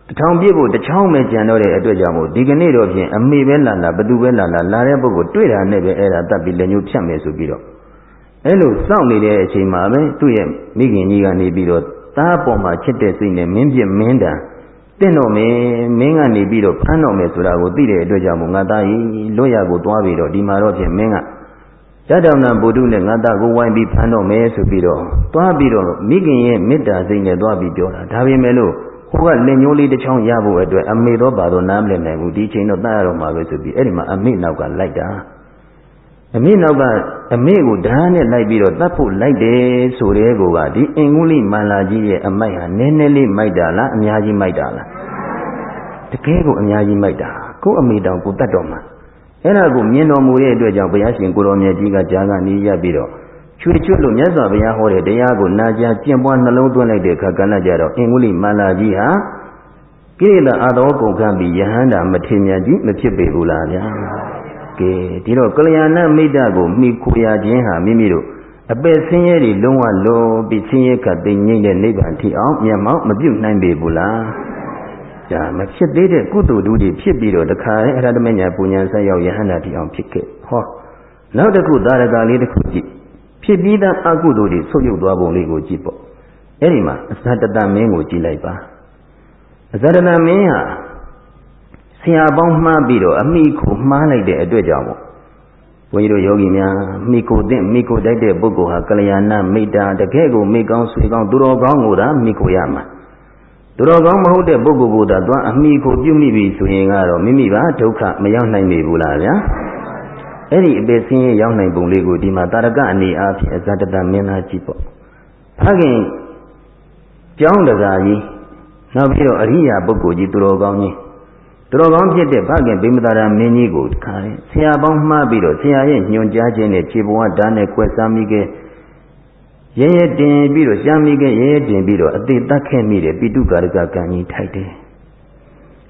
တထောင်ပြည့်ဖို့တချောင်းပဲကြံတော့တဲ့အတွက်ကြောင့်မို့ဒီကနေ့တော့ဖြင့်အမေပဲလာလာဘသူပဲလာလာလာတဲ့ပုဂ္ဂိုလ်တွေ့တာနဲ့ပဲအဲ့ဒါတတ်ပြီးလက်ညိုးဖြတ်မယ်ဆိုပြီးတော့ အဲ့လိုစောင့်နေတဲ့အချိန်မှာပဲသူ့ရဲ့မိခင်ကြီးကနေပြီးတော့သားပေါ်မှာချစ်တဲ့စိတ်နဲ့မင်းပြမင်းတန်တင့်တော့မင်းမင်းကနေပြီးတော့ဖမ်းတော့မယ်ဆိုတာကိုသိတဲ့အတွက်ကြောင့်မို့ငါသားကြီးလွတ်ရကိုသွားပြီးတော့ဒီမှာတော့ဖြင့်မင်းကတတောင်နာဗုဒ္ဓနဲ့ငါသားကိုဝိုင်းပြီးဖမ်းတော့မယ်ဆိုပြီးတော့သွားပြီးတော့မိခင်ရဲ့မေတ္တာစိတ်နဲ့သွားပြီးပြောတာဒါပေမဲ့လို့ဟိုကလက်ညိုးလေးတစ်ချောင်းရဖို့အတွက်အမေတော့ပါတော့နားမလည်နိုင်ဘူးဒီချိန်တော့တတ်ရတော့မှာပဲဆိုပြီးအဲ့ဒီမှာအမေနောက်ကလိုက်တာ အမေနောက်ကအမေကိုဓာတ်နဲ့လိုက်ပြီးတော့တတ်ဖို့လိုက်တယ်ဆိုတဲ့ကောကဒီအင်္ဂုလိမန္လာကြီးရဲ့အမိုက်ဟာနည်းနည်းလေးမိုက်တာလားအများကြီးမိုက်တာလားတကယ်ကိုအများကြီးမိုက်တာကို့အမေတောင်ကိုတတ်တော့မှာအဲ့ဒါကိုမြင်တော်မူတဲ့အတွက်ကြောင့်ဘုရားရှင်ကိုတော်မြတ်ကြီးကကြားကနေရပြီးတော့ချွေချွတ်လို့မြတ်စွာဘုရားဟောတဲ့တရားကိုနာကြားကျင့်ပွားနှလုံးသွင်းလိုက်တဲ့အခါကဏ္ဍကြတော့အင်္ဂုလိမန္လာကြီးဟာကိရိတာအာတော်ကုန်ခံပြီးယဟန္တာမထေမြတ်ကြီးမဖြစ်ပေဘူးလားဗျာ ကဲဒီတော့ကလျာဏမိတ်တကိုမှီခိုရခြင်းဟာမိမိတို့အပယ်ဆင်းရဲတွေလုံးဝလောပြီးဆင်းရဲကတိငြိမ့်တဲ့နိဗ္ဗာန်ထိအောင်မျက်မှောက်မပြုတ်နိုင်ပေဘူးလားကြာမဖြစ်သေးတဲ့ကုသိုလ်တူတွေဖြစ်ပြီးတော့တခါလေအရဟတမညာပူညာဆက်ရောက်ယဟန္တာတိအောင်ဖြစ်ခဲ့ဟောနောက်တစ်ခုသာရကလေးတစ်ခုကြည့်ဖြစ်ပြီးသားအကုသိုလ်တွေဆုပ်ယုပ်သွားပုံလေးကိုကြည့်ပေါ့အဲ့ဒီမှာအသတ္တမင်းကိုကြည့်လိုက်ပါအသတ္တမင်းဟာ ဆရာပေါင်းမှားပြီးတော့အမိကိုမှားလိုက်တဲ့အတွက်ကြောင့်ပေါ့ဘုန်းကြီးတို့ယောဂီများမိကိုတဲ့မိကိုတိုက်တဲ့ပုဂ္ဂိုလ်ဟာကလျာဏမိတ်တာတကယ်ကိုမိကောင်းဆွေကောင်းသူတော်ကောင်းကိုသာမိကိုရမှာသူတော်ကောင်းမဟုတ်တဲ့ပုဂ္ဂိုလ်ကိုသာသွားအမိကိုပြုမိပြီဆိုရင်ကတော့မိမိပါဒုက္ခမရောက်နိုင်ပေဘူးလားဗျာအဲ့ဒီအပေဆင်းရဲရောက်နိုင်ပုံလေးကိုဒီမှာတာရကအနေအားဖြင့်အဇတတမင်းသားကြည့်ပေါ့ဖခင်ကျောင်းတကာကြီးနောက်ပြီးတော့အရိယာပုဂ္ဂိုလ်ကြီးသူတော်ကောင်းကြီး သူတော်ကောင်းဖြစ်တဲ့ဖခင်ဗိမသာရမင်းကြီးကိုခါတယ်ဆရာပေါင်းမှားပြီးတော့ဆရာရဲ့ညွှန်ကြားခြင်းနဲ့ခြေဘဝဓာတ်နဲ့ကွယ်စားမိခဲ့ရဲရဲတင်ပြီးတော့ရှားမိခဲ့ရဲရဲတင်ပြီးတော့အသေးတတ်ခဲ့မိတယ်ပိတုကာရကကံကြီးထိုက်တယ်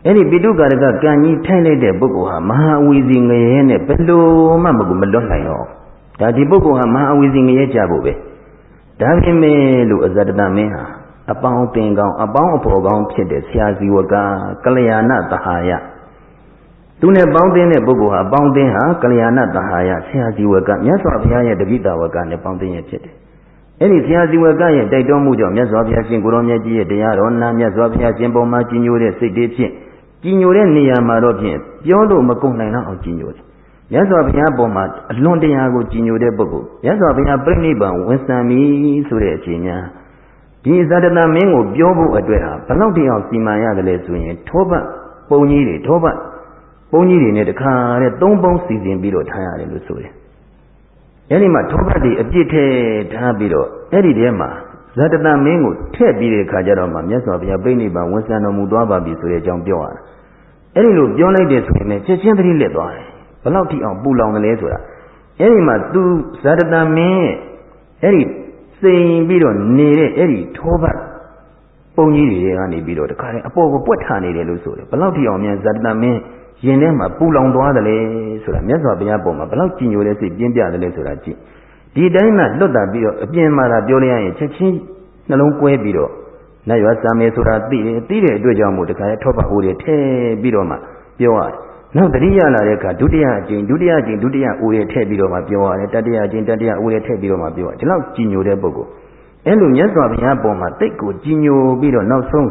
အဲ့ဒီပိတုကာရကကံကြီးထိုက်လိုက်တဲ့ပုဂ္ဂိုလ်ဟာမဟာဝီစီငရဲနဲ့ဘယ်လိုမှမကူမလွတ်နိုင်တော့ဒါဒီပုဂ္ဂိုလ်ဟာမဟာဝီစီငရဲကြဖို့ပဲဒါပြင်မဲ့လို့အဇတတမင်းဟာ အပေါင်းတင်ကောင်းအပေါင်းအဖော်ကောင်းဖြစ်တဲ့ဆရာဇီဝကကလျာဏတဟာယသူနဲ့ပေါင်းတင်တဲ့ပုဂ္ဂိုလ်ဟာပေါင်းတင်ဟာကလျာဏတဟာယဆရာဇီဝကမြတ်စွာဘုရားရဲ့တပိတာဝကနဲ့ပေါင်းတင်ရဖြစ်တယ်အဲ့ဒီဆရာဇီဝကရဲ့တိုက်တွန်းမှုကြောင့်မြတ်စွာဘုရားရှင်ကိုရောမြတ်ကြီးရဲ့တရားတော်နာမြတ်စွာဘုရားရှင်ပုံမှာကြီးညိုတဲ့စိတ်တွေဖြင့်ကြီးညိုတဲ့နေရာမှာတော့ဖြင့်ပြောလို့မကုန်နိုင်တော့အောင်ကြီးညိုတယ်မြတ်စွာဘုရားပေါ်မှာအလွန်တရာကိုကြီးညိုတဲ့ပုဂ္ဂိုလ်မြတ်စွာဘုရားပြိဋိဘံဝန်ဆံပြီဆိုတဲ့အချိန်များ ဒီဇာတနာမင်းကိုပြောဖို့အတွက်ဟာဘလောက်တရားစီမံရတယ်လဲဆိုရင်ထောပတ်ပုံကြီးတွေထောပတ်ပုံကြီးတွေနဲ့တခါတဲ့သုံးပုံစီစဉ်ပြီးတော့ထားရတယ်လို့ဆိုတယ်။အဲဒီမှာထောပတ်တွေအပြစ်ထဲထားပြီးတော့အဲ့ဒီထဲမှာဇာတနာမင်းကိုထည့်ပြီးတဲ့ခါကျတော့မှမြတ်စွာဘုရားပြိဋိဘံဝန်ဆံတော်မူသွားပါပြီဆိုတဲ့အကြောင်းပြောရတာ။အဲ့ဒီလိုပြောလိုက်တဲ့ဆိုရင်လည်းချက်ချင်းသတိလက်သွားတယ်။ဘလောက်ထိအောင်ပူလောင်တယ်လဲဆိုတာအဲ့ဒီမှာသူဇာတနာမင်းရဲ့အဲ့ဒီ စိန်ပြီးတော့နေတဲ့အဲ့ဒီထောပတ်ပုံကြီးတွေကနေပြီးတော့တခါတည်းအပေါ်ကိုပွက်ထနေတယ်လို့ဆိုတယ်ဘလောက်ထိအောင်မြန်ဇတမင်းရင်ထဲမှာပူလောင်သွားတယ်လေဆိုတာမြတ်စွာဘုရားပုံမှာဘလောက်ကြည်ညိုတဲ့စိတ်ပြင်းပြတယ်လဲဆိုတာကြည့်ဒီတိုင်းမှလွတ်တာပြီးတော့အပြင်မှာသာပြောလိုက်ရရင်ချက်ချင်းနှလုံးကွဲပြီးတော့နတ်ရွာစာမေဆိုတာသိတယ်သိတဲ့အတွက်ကြောင့်မို့တခါတည်းထောပတ်ဟိုတွေထဲပြီးတော့မှပြောရတယ် နောက်တတိယလာတဲ့အခါဒုတိယအကျင့်ဒုတိယအကျင့်ဒုတိယအိုရထည့်ပြီးတော့မှပြောရတယ်တတိယအကျင့်တတိယအိုရထည့်ပြီးတော့မှပြောရတယ်ဒီလောက်ကြည်ညိုတဲ့ပုဂ္ဂိုလ်အဲ့လိုမြတ်စွာဘုရားပေါ်မှာတိတ်ကိုကြည်ညိုပြီးတော့နောက်ဆုံး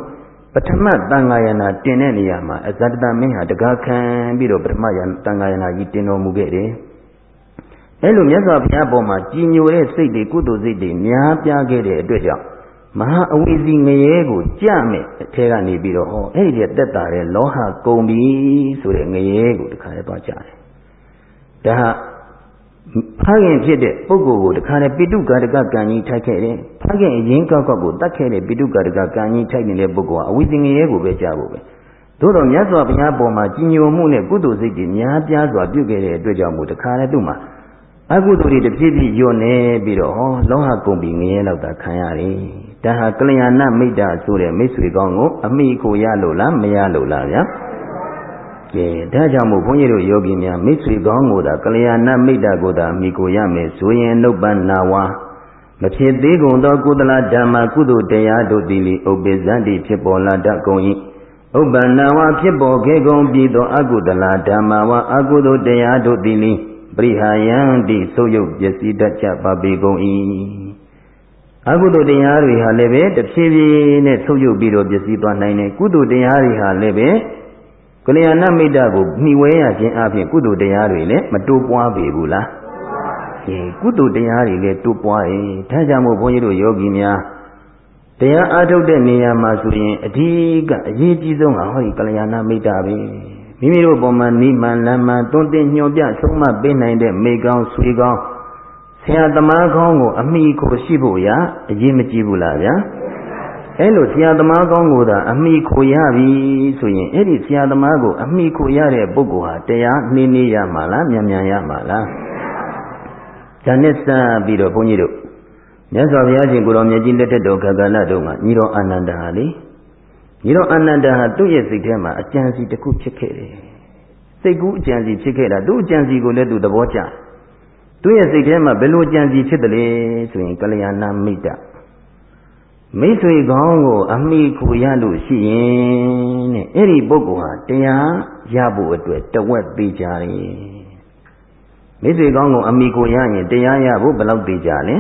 ပထမတန်ဃာယနာတင်တဲ့နေရာမှာအဇတတမင်းဟာတကားခံပြီးတော့ပထမယတန်ဃာယနာကြီးတင်တော်မူခဲ့တယ်အဲ့လိုမြတ်စွာဘုရားပေါ်မှာကြည်ညိုတဲ့စိတ်တွေကုသိုလ်စိတ်တွေများပြားခဲ့တဲ့အတွက်ကြောင့် မဟာအဝိဇ္ဇီငရဲကိုကြမဲ့အထဲကနေပြီးတော့ဟောအဲ့ဒီတက်တာတဲ့လောဟကုံပြီဆိုတဲ့ငရဲကိုတခါလဲသွားကြတယ်ဒါဟာဖခင်ဖြစ်တဲ့ပုဂ္ဂိုလ်ကိုတခါလဲပိတုကာတကကံကြီးထိုက်ခဲ့တယ်ဖခင်အရင်ကောက်ကောက်ကိုတတ်ခဲ့တဲ့ပိတုကာတကကံကြီးထိုက်နေတဲ့ပုဂ္ဂိုလ်ဟာအဝိဇ္ဇီငရဲကိုပဲကြားဖို့ပဲသို့တော်မြတ်စွာဘုရားပေါ်မှာကြီးညိုမှုနဲ့ကုသိုလ်စိတ်တွေများပြားစွာပြုခဲ့တဲ့အတွက်ကြောင့်မို့တခါလဲသူ့မှာအကုသိုလ်တွေတဖြည်းဖြည်းညွတ်နေပြီးတော့ဟောလောဟကုန်ပြီငရဲလောက်သာခံရတယ် ဒါဟာကလျာဏမိတ်တာဆိုတဲ့မိတ်ဆွေကောင်းကိုအမိကိုရလို့လားမရလို့လားဗျာကဲဒါကြောင့်မို့ဘုန်းကြီးတို့ယောဂီများမိတ်ဆွေကောင်းကိုသာကလျာဏမိတ်တာကိုသာအမိကိုရမယ်ဆိုရင်နှုတ်ပန်းနာဝါမဖြစ်သေးကုန်သောကုသလဓမ္မကုသိုလ်တရားတို့သည်လေဥပ္ပဇ္ဇတိဖြစ်ပေါ်လာတတ်ကုန်၏ဥပ္ပန္နဝါဖြစ်ပေါ်ခဲ့ကုန်ပြီးသောအကုသလဓမ္မဝါအကုသိုလ်တရားတို့သည်လေပရိဟာယံတိသုယုတ်ပစ္စည်းတတ်ကြပါပေကုန်၏ အကုသိုလ်တရားတွေဟာလည်းပဲတဖြည်းဖြည်းနဲ့ဆုပ်ယုပ်ပြီးတော့ပျက်စီးသွားနိုင်တယ်ကုသိုလ်တရားတွေဟာလည်းပဲကလျာဏမိတ်တာကိုနှိဝဲရခြင်းအပြင်ကုသိုလ်တရားတွေလည်းမတိုးပွားပေဘူးလားကဲကုသိုလ်တရားတွေလည်းတိုးပွားရင်ဒါကြောင့်မို့ဘုန်းကြီးတို့ယောဂီများတရားအားထုတ်တဲ့နေရာမှာဆိုရင်အဓိကအရေးကြီးဆုံးကဟောဒီကလျာဏမိတ်တာပဲမိမိတို့ပုံမှန်နိမန်လမ်းမှန်သွန်သင်ညွှန်ပြဆုံးမပေးနိုင်တဲ့မိကောင်းဆွေကောင်း ဆရာသမားကောင်းကို အမိကိုရှိဖို့ရအရေးမကြီးဘူးလားဗျာအဲ့လိုဆရာသမားကောင်းကိုသာအမိကိုရပြီဆိုရင်အဲ့ဒီဆရာသမားကို အမိကိုရတဲ့ပုဂ္ဂိုလ်ဟာတရားနှင်းနေရမှာလားမြန်မြန်ရမှာလားဇာနဲ့စပြီးတော့ဘုန်းကြီးတို့မြတ်စွာဘုရားရှင်ကိုတော်မြတ်ကြီးလက်ထက်တော်ခါကာလတုန်းကညီတော်အာနန္ဒာဟာလေညီတော်အာနန္ဒာဟာသူ့ရဲ့စိတ်ထဲမှာအကြံစီတစ်ခုဖြစ်ခဲ့တယ်စိတ်ကူးအကြံစီဖြစ်ခဲ့တာသူ့အကြံစီကိုလည်းသူသဘောကျတယ် သူ့ရဲ့စိတ်ထဲမှာဘယ်လိုကြံစီဖြစ်တယ်လဲဆိုရင်ကလျာဏမိတ်တမိတ်ဆွေကောင်းကို အမိကိုရလို့ရှိရင်တဲ့အဲ့ဒီပုဂ္ဂိုလ်ဟာတရားရဖို့အတွက်တဝက်သေးကြတယ်မိတ်ဆွေကောင်းကိုအမိကိုရရင်တရားရဖို့ဘယ်လောက်သေးကြလဲ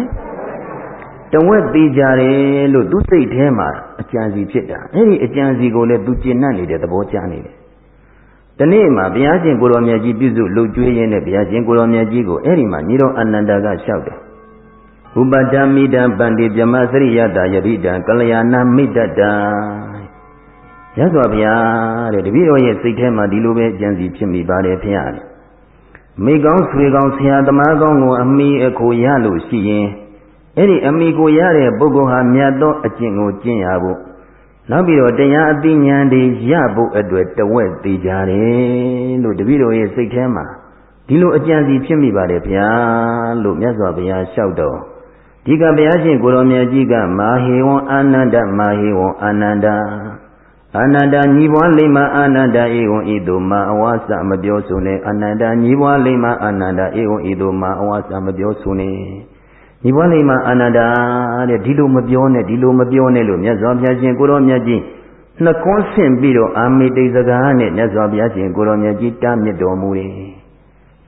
တဝက်သေးကြတယ်လို့သူစိတ်ထဲမှာအကြံစီဖြစ်တာအဲ့ဒီအကြံစီကိုလည်းသူကျင့်နှံ့နေတဲ့သဘောကျနေတယ် တနေ့မှာဘုရားရှင်ကိုရောမြတ်ကြီးပြုစုလှုပ်ကြွေးရင်းနဲ့ဘုရားရှင်ကိုရောမြတ်ကြီးကိုအဲ့ဒီမှာညီတော်အနန္ဒာကလျှောက်တယ်ဥပဒမိတံပန္တိပြမစရိယတာယတိတံကလျာဏမိတ္တတံရသော်ဘုရားတဲ့တပည့်တော်ရဲ့စိတ်ထဲမှာဒီလိုပဲကြံစီဖြစ်မိပါတယ်ဘုရားမိကောင်းဆွေကောင်းဆရာသမားကောင်းကိုအမိအခိုရလို့ရှိရင်အဲ့ဒီအမိကိုရတဲ့ပုဂ္ဂိုလ်ဟာမြတ်သောအကျင့်ကိုကျင့်ရဖို့ နောက်ပြီးတော့တရားအသိဉာဏ်တွေရဖို့အတွက်တဝက်သေးကြတယ်လို့တပည့်တော်ရဲ့စိတ်ထဲမှာဒီလိုအကြံစီဖြစ်မိပါတယ်ဗျာလို့မြတ်စွာဘုရားလျှောက်တော့ဒီကဘုရားရှင်ကိုရောင်မြတ်ကြီးကမာဟေဝံအာနန္ဒမာဟေဝံအာနန္ဒအာနန္ဒညီပွားလိမ္မာအာနန္ဒဧဝံဤသို့မာအဝါစမပြောဆိုနဲ့အာနန္ဒညီပွားလိမ္မာအာနန္ဒဧဝံဤသို့မာအဝါစမပြောဆိုနဲ့ ဒီဘဝနေမှာအာနန္ဒာတဲ့ဒီလိုမပြောနဲ့ဒီလိုမပြောနဲ့လို့မြတ်စွာဘုရားရှင်ကိုရောမြတ်ကြီးနှကွန်းဆင့်ပြီးတော့အာမေတိစကားနဲ့မြတ်စွာဘုရားရှင်ကိုရောမြတ်ကြီးတားမြစ်တော်မူတယ်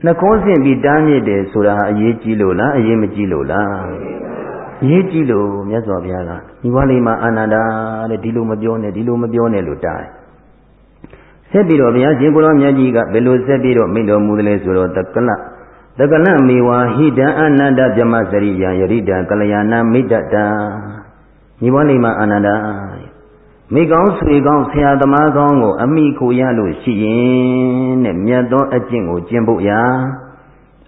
နှကွန်းဆင့်ပြီးတားမြစ်တယ်ဆိုတာအရေးကြီးလို့လားအရေးမကြီးလို့လားအရေးကြီးလို့မြတ်စွာဘုရားကဒီဘဝနေမှာအာနန္ဒာတဲ့ဒီလိုမပြောနဲ့ဒီလိုမပြောနဲ့လို့တားတယ်ဆက်ပြီးတော့ဘုရားရှင်ကိုရောမြတ်ကြီးကဘယ်လိုဆက်ပြီးတော့မိန့်တော်မူတယ်လဲဆိုတော့တက္ကလ တကလမေဝါဟိတံအနန္တပြမစရိယယရိတံကလျာဏမိတ္တတံညီမလေးမအာနန္ဒာမိကောင်းဆွေကောင်းဆရာသမားကောင်းကိုအမိခိုရလို့ရှိရင်တဲ့မြတ်သောအကျင့်ကိုကျင့်ဖို့ရာ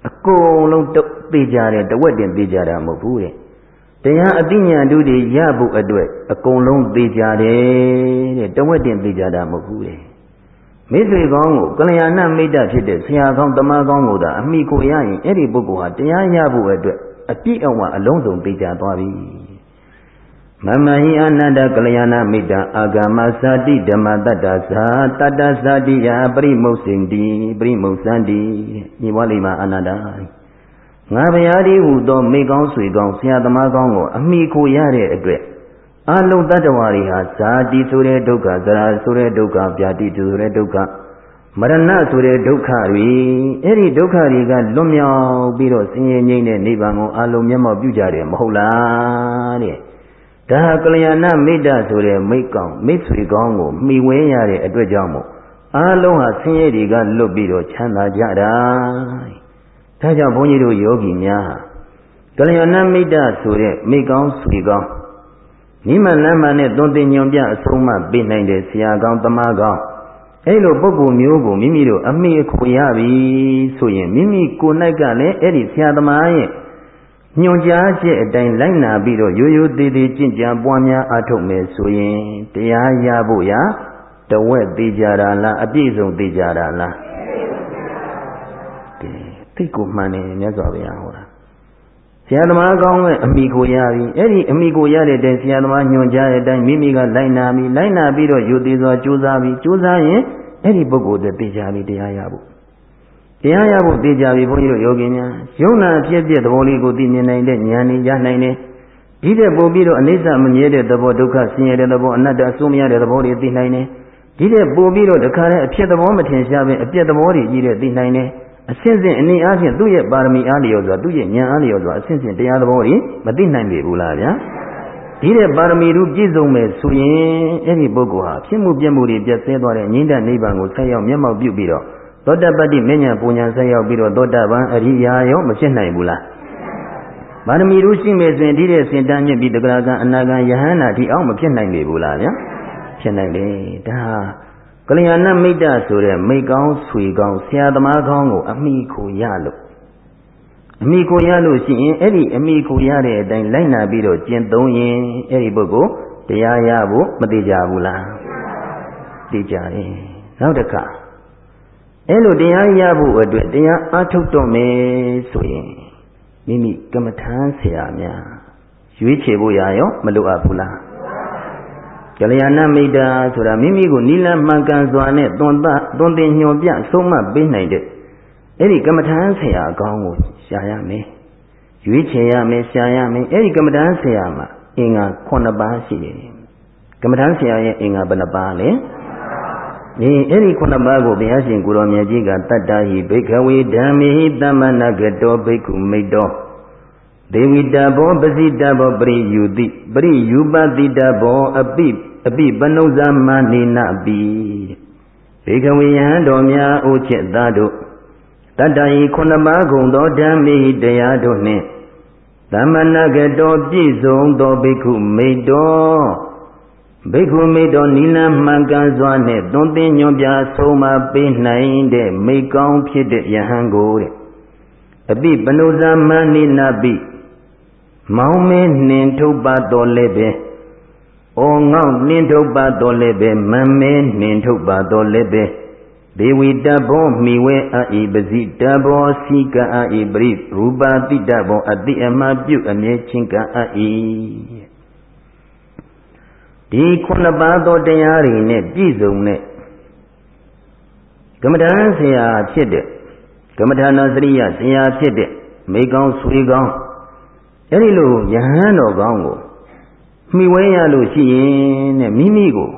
အကုန်လုံးသိကြတယ်တဝက်တင်သိကြတာမဟုတ်ဘူးတဲ့တရားအသိဉာဏ်တို့တွေရဖို့အတွက်အကုန်လုံးသိကြတယ်တဲ့တဝက်တင်သိကြတာမဟုတ်ဘူးတဲ့ မိတ်ဆွေကောင်းကိုကလျာဏမိတ်တဖြစ်တဲ့ဆရာကောင်းတမန်ကောင်းကိုသာအမိကိုရရင်အဲ့ဒီပုဂ္ဂိုလ်ဟာတရားရဖို့အတွက်အပြည့်အဝအလုံးစုံသိကြသွားပြီမမဟိအနန္တကလျာဏမိတ္တအာဂမသတိဓမ္မတတ္တသာတတ္တသတိယပရိမုတ်စင်တိပရိမုတ်စံတိညီဝလိမအနန္တငါဗျာဒီဟုသောမိကောင်းဆွေကောင်းဆရာသမားကောင်းကိုအမိကိုရတဲ့အတွက် အလုံးတ attva တွေဟာဇာတိဆိုတဲ့ဒုက္ခဇရာဆိုတဲ့ဒုက္ခဗျာတိဆိုတဲ့ဒုက္ခမရဏဆိုတဲ့ဒုက္ခတွေအဲ့ဒီဒုက္ခတွေကလွတ်မြောက်ပြီးတော့ဆင်းရဲငြိမ်းတဲ့နိဗ္ဗာန်ကိုအလုံးမျက်မှောက်ပြုကြတယ်မဟုတ်လားတဲ့ဒါဟာကလျာဏမိတ်တဆိုတဲ့မိတ်ကောင်မိတ်ဆွေကောင်းကိုမှီဝဲရတဲ့အတွက်ကြောင့်မို့အလုံးဟာဆင်းရဲတွေကလွတ်ပြီးတော့ချမ်းသာကြတာဒါကြောင့်ဘုန်းကြီးတို့ယောဂီများကလျာဏမိတ်တဆိုတဲ့မိတ်ကောင်းဆွေကောင်း နိမလမ်းမှနဲ့သွန်သင်ညွန်ပြအဆုံးမပေးနိုင်တဲ့ဆရာကောင်းတမကောင်းအဲ့လိုပုဂ္ဂိုလ်မျိုးကိုမိမိတို့အမိအခွေရပြီဆိုရင်မိမိကိုယ်၌ကလည်းအဲ့ဒီဆရာသမားရဲ့ညွှန်ကြားချက်အတိုင်းလိုက်နာပြီးတော့ရိုးရိုးသေးသေးကြင်ကြံပွားများအားထုတ်မယ်ဆိုရင်တရားရဖို့ရာတဝက်သေးကြတာလားအပြည့်စုံသေးကြတာလားကဲသိကိုမှန်တယ်မြတ်စွာဘုရားဟောတာဆ ရာသမားကောင်းရဲ့အမိကိုရပြီအဲ့ဒီအမိကိုရတဲ့အတိုင်းဆရာသမားညွှန်ကြားတဲ့အတိုင်းမိမိကလိုက်နာပြီလိုက်နာပြီးတော့ယူသေးစွာကြိုးစားပြီကြိုးစားရင်အဲ့ဒီပုဂ္ဂိုလ်တွေသိကြပြီတရားရဖို့တရားရဖို့သိကြပြီဘုန်းကြီးတို့ယောဂီများယုံနာဖြစ်ဖြစ်သဘောလေးကိုသိမြင်နိုင်တဲ့ဉာဏ်နဲ့ရနိုင်တယ်ဒီတဲ့ပို့ပြီးတော့အနိစ္စမမြဲတဲ့သဘောဒုက္ခဆင်းရဲတဲ့သဘောအနတ္တအစိုးမရတဲ့သဘောတွေသိနိုင်တယ်ဒီတဲ့ပို့ပြီးတော့တခါတည်းအဖြစ်သဘောမထင်ရှားပဲအပြက်သဘောတွေကြီးတဲ့သိနိုင်တယ် အစဉ်စဉ်အနေအားဖြင့်သူ့ရဲ့ပါရမီအားလျော်စွာသူ့ရဲ့ဉာဏ်အားလျော်စွာအစဉ်စဉ်တရားသဘောတွေမသိနိုင်ပေဘူးလားဗျာဒီတဲ့ပါရမီတို့ပြည့်စုံမယ်ဆိုရင်အဲ့ဒီပုဂ္ဂိုလ်ဟာဖြစ်မှုပြည့်မှုတွေပြည့်စဲသွားတဲ့ငြိမ့်တဲ့နိဗ္ဗာန်ကိုဆက်ရောက်မျက်မှောက်ပြုပြီးတော့သောတပတ္တိမဉ္ဇဉ်ပူညာဆက်ရောက်ပြီးတော့သောတပန်အရိယာရောမဖြစ်နိုင်ဘူးလားပါရမီတို့ရှိမယ်ဆိုရင်ဒီတဲ့စင်တန်းမြင့်ပြီးတဂရကအနာဂံယဟန္တာဒီအောင်မဖြစ်နိုင်ပေဘူးလားဗျာဖြစ်နိုင်တယ်ဒါ ကလျာဏမိတ်တဆိုတဲ့မိကောင်းဆွေကောင်းဆရာသမားကောင်းကိုအမိကိုရလို့အမိကိုရလို့ရှိရင်အဲ့ဒီအမိကိုရတဲ့အတိုင်းလိုက်နာပြီးတော့ကျင့်သုံးရင်အဲ့ဒီပုဂ္ဂိုလ်တရားရဖို့မသေးကြဘူးလားသိကြတယ်နောက်တစ်ခါအဲ့လိုတရားရဖို့အတွက်တရားအားထုတ်တော့မယ်ဆိုရင်မိမိကမ္မထမ်းဆရာများရွေးချယ်ဖို့ရရောမလိုအပ်ဘူးလား ကလျာဏမိတ်တာဆိုတာမိမိကိုနိလမှန်ကန်စွာနဲ့သွန်သသွန်သင်ညွန်ပြဆုံးမပေးနိုင်တဲ့အဲ့ဒီကမ္မထမ်းဆရာအကောင်းကိုရှာရမယ်ရွေးချယ်ရမယ်ရှာရမယ်အဲ့ဒီကမ္မထမ်းဆရာမှာအင်္ဂါ9ပါးရှိတယ်ကမ္မထမ်းဆရာရဲ့အင်္ဂါဘယ်နှပါးလဲဒီအဲ့ဒီခုနှစ်ပါးကိုဘုရားရှင်ကိုရောမြတ်ကြီးကတတ္တဟိဘိခဝေဓမ္မေဟိသမ္မနာကတောဘိက္ခုမိတ်တော ဒေဝိတဘောပစိတဘောပရိယူတိပရိယူပတိတဘောအပိအပိပနုဇာမနိနပိဘေကဝေယံတော်များအိုချစ်သားတို့တတ္တဟိခုနှစ်ပါးကုန်သောဓမ္မေဟိတရားတို့နှင့်သမ္မနာကတောပြည့်စုံသောဘိက္ခုမိတ်တော်ဘိက္ခုမိတ်တော်နိလမှန်ကန်စွာနဲ့သွန်သင်ညွန်ပြဆုံးမပေးနိုင်တဲ့မိကောင်းဖြစ်တဲ့ယဟန်ကိုတဲ့အပိပနုဇာမဏိနာပိ မောင်းမဲနှင်ထုတ်ပါတော်လည်းပဲ။အောငေါနှင်ထုတ်ပါတော်လည်းပဲမမဲနှင်ထုတ်ပါတော်လည်းပဲဒေဝီတဘောမိဝဲအာဣပစီတဘောစီကအာဣပရိရူပါတိတဘောအတိအမပြုအမြဲချင်းကအာဣဒီခုနှစ်ပါးသောတရားတွေနဲ့ပြည့်စုံတဲ့ကမ္မဋ္ဌာန်းဆရာဖြစ်တဲ့ကမ္မဋ္ဌာန်းစရိယဆရာဖြစ်တဲ့မိကောင်းဆွေကောင်း အဲ့ဒီလိုယဟန်တော်ကောင်းကိုမိဝဲရလို့ရှိရင်နဲ့မိမိကို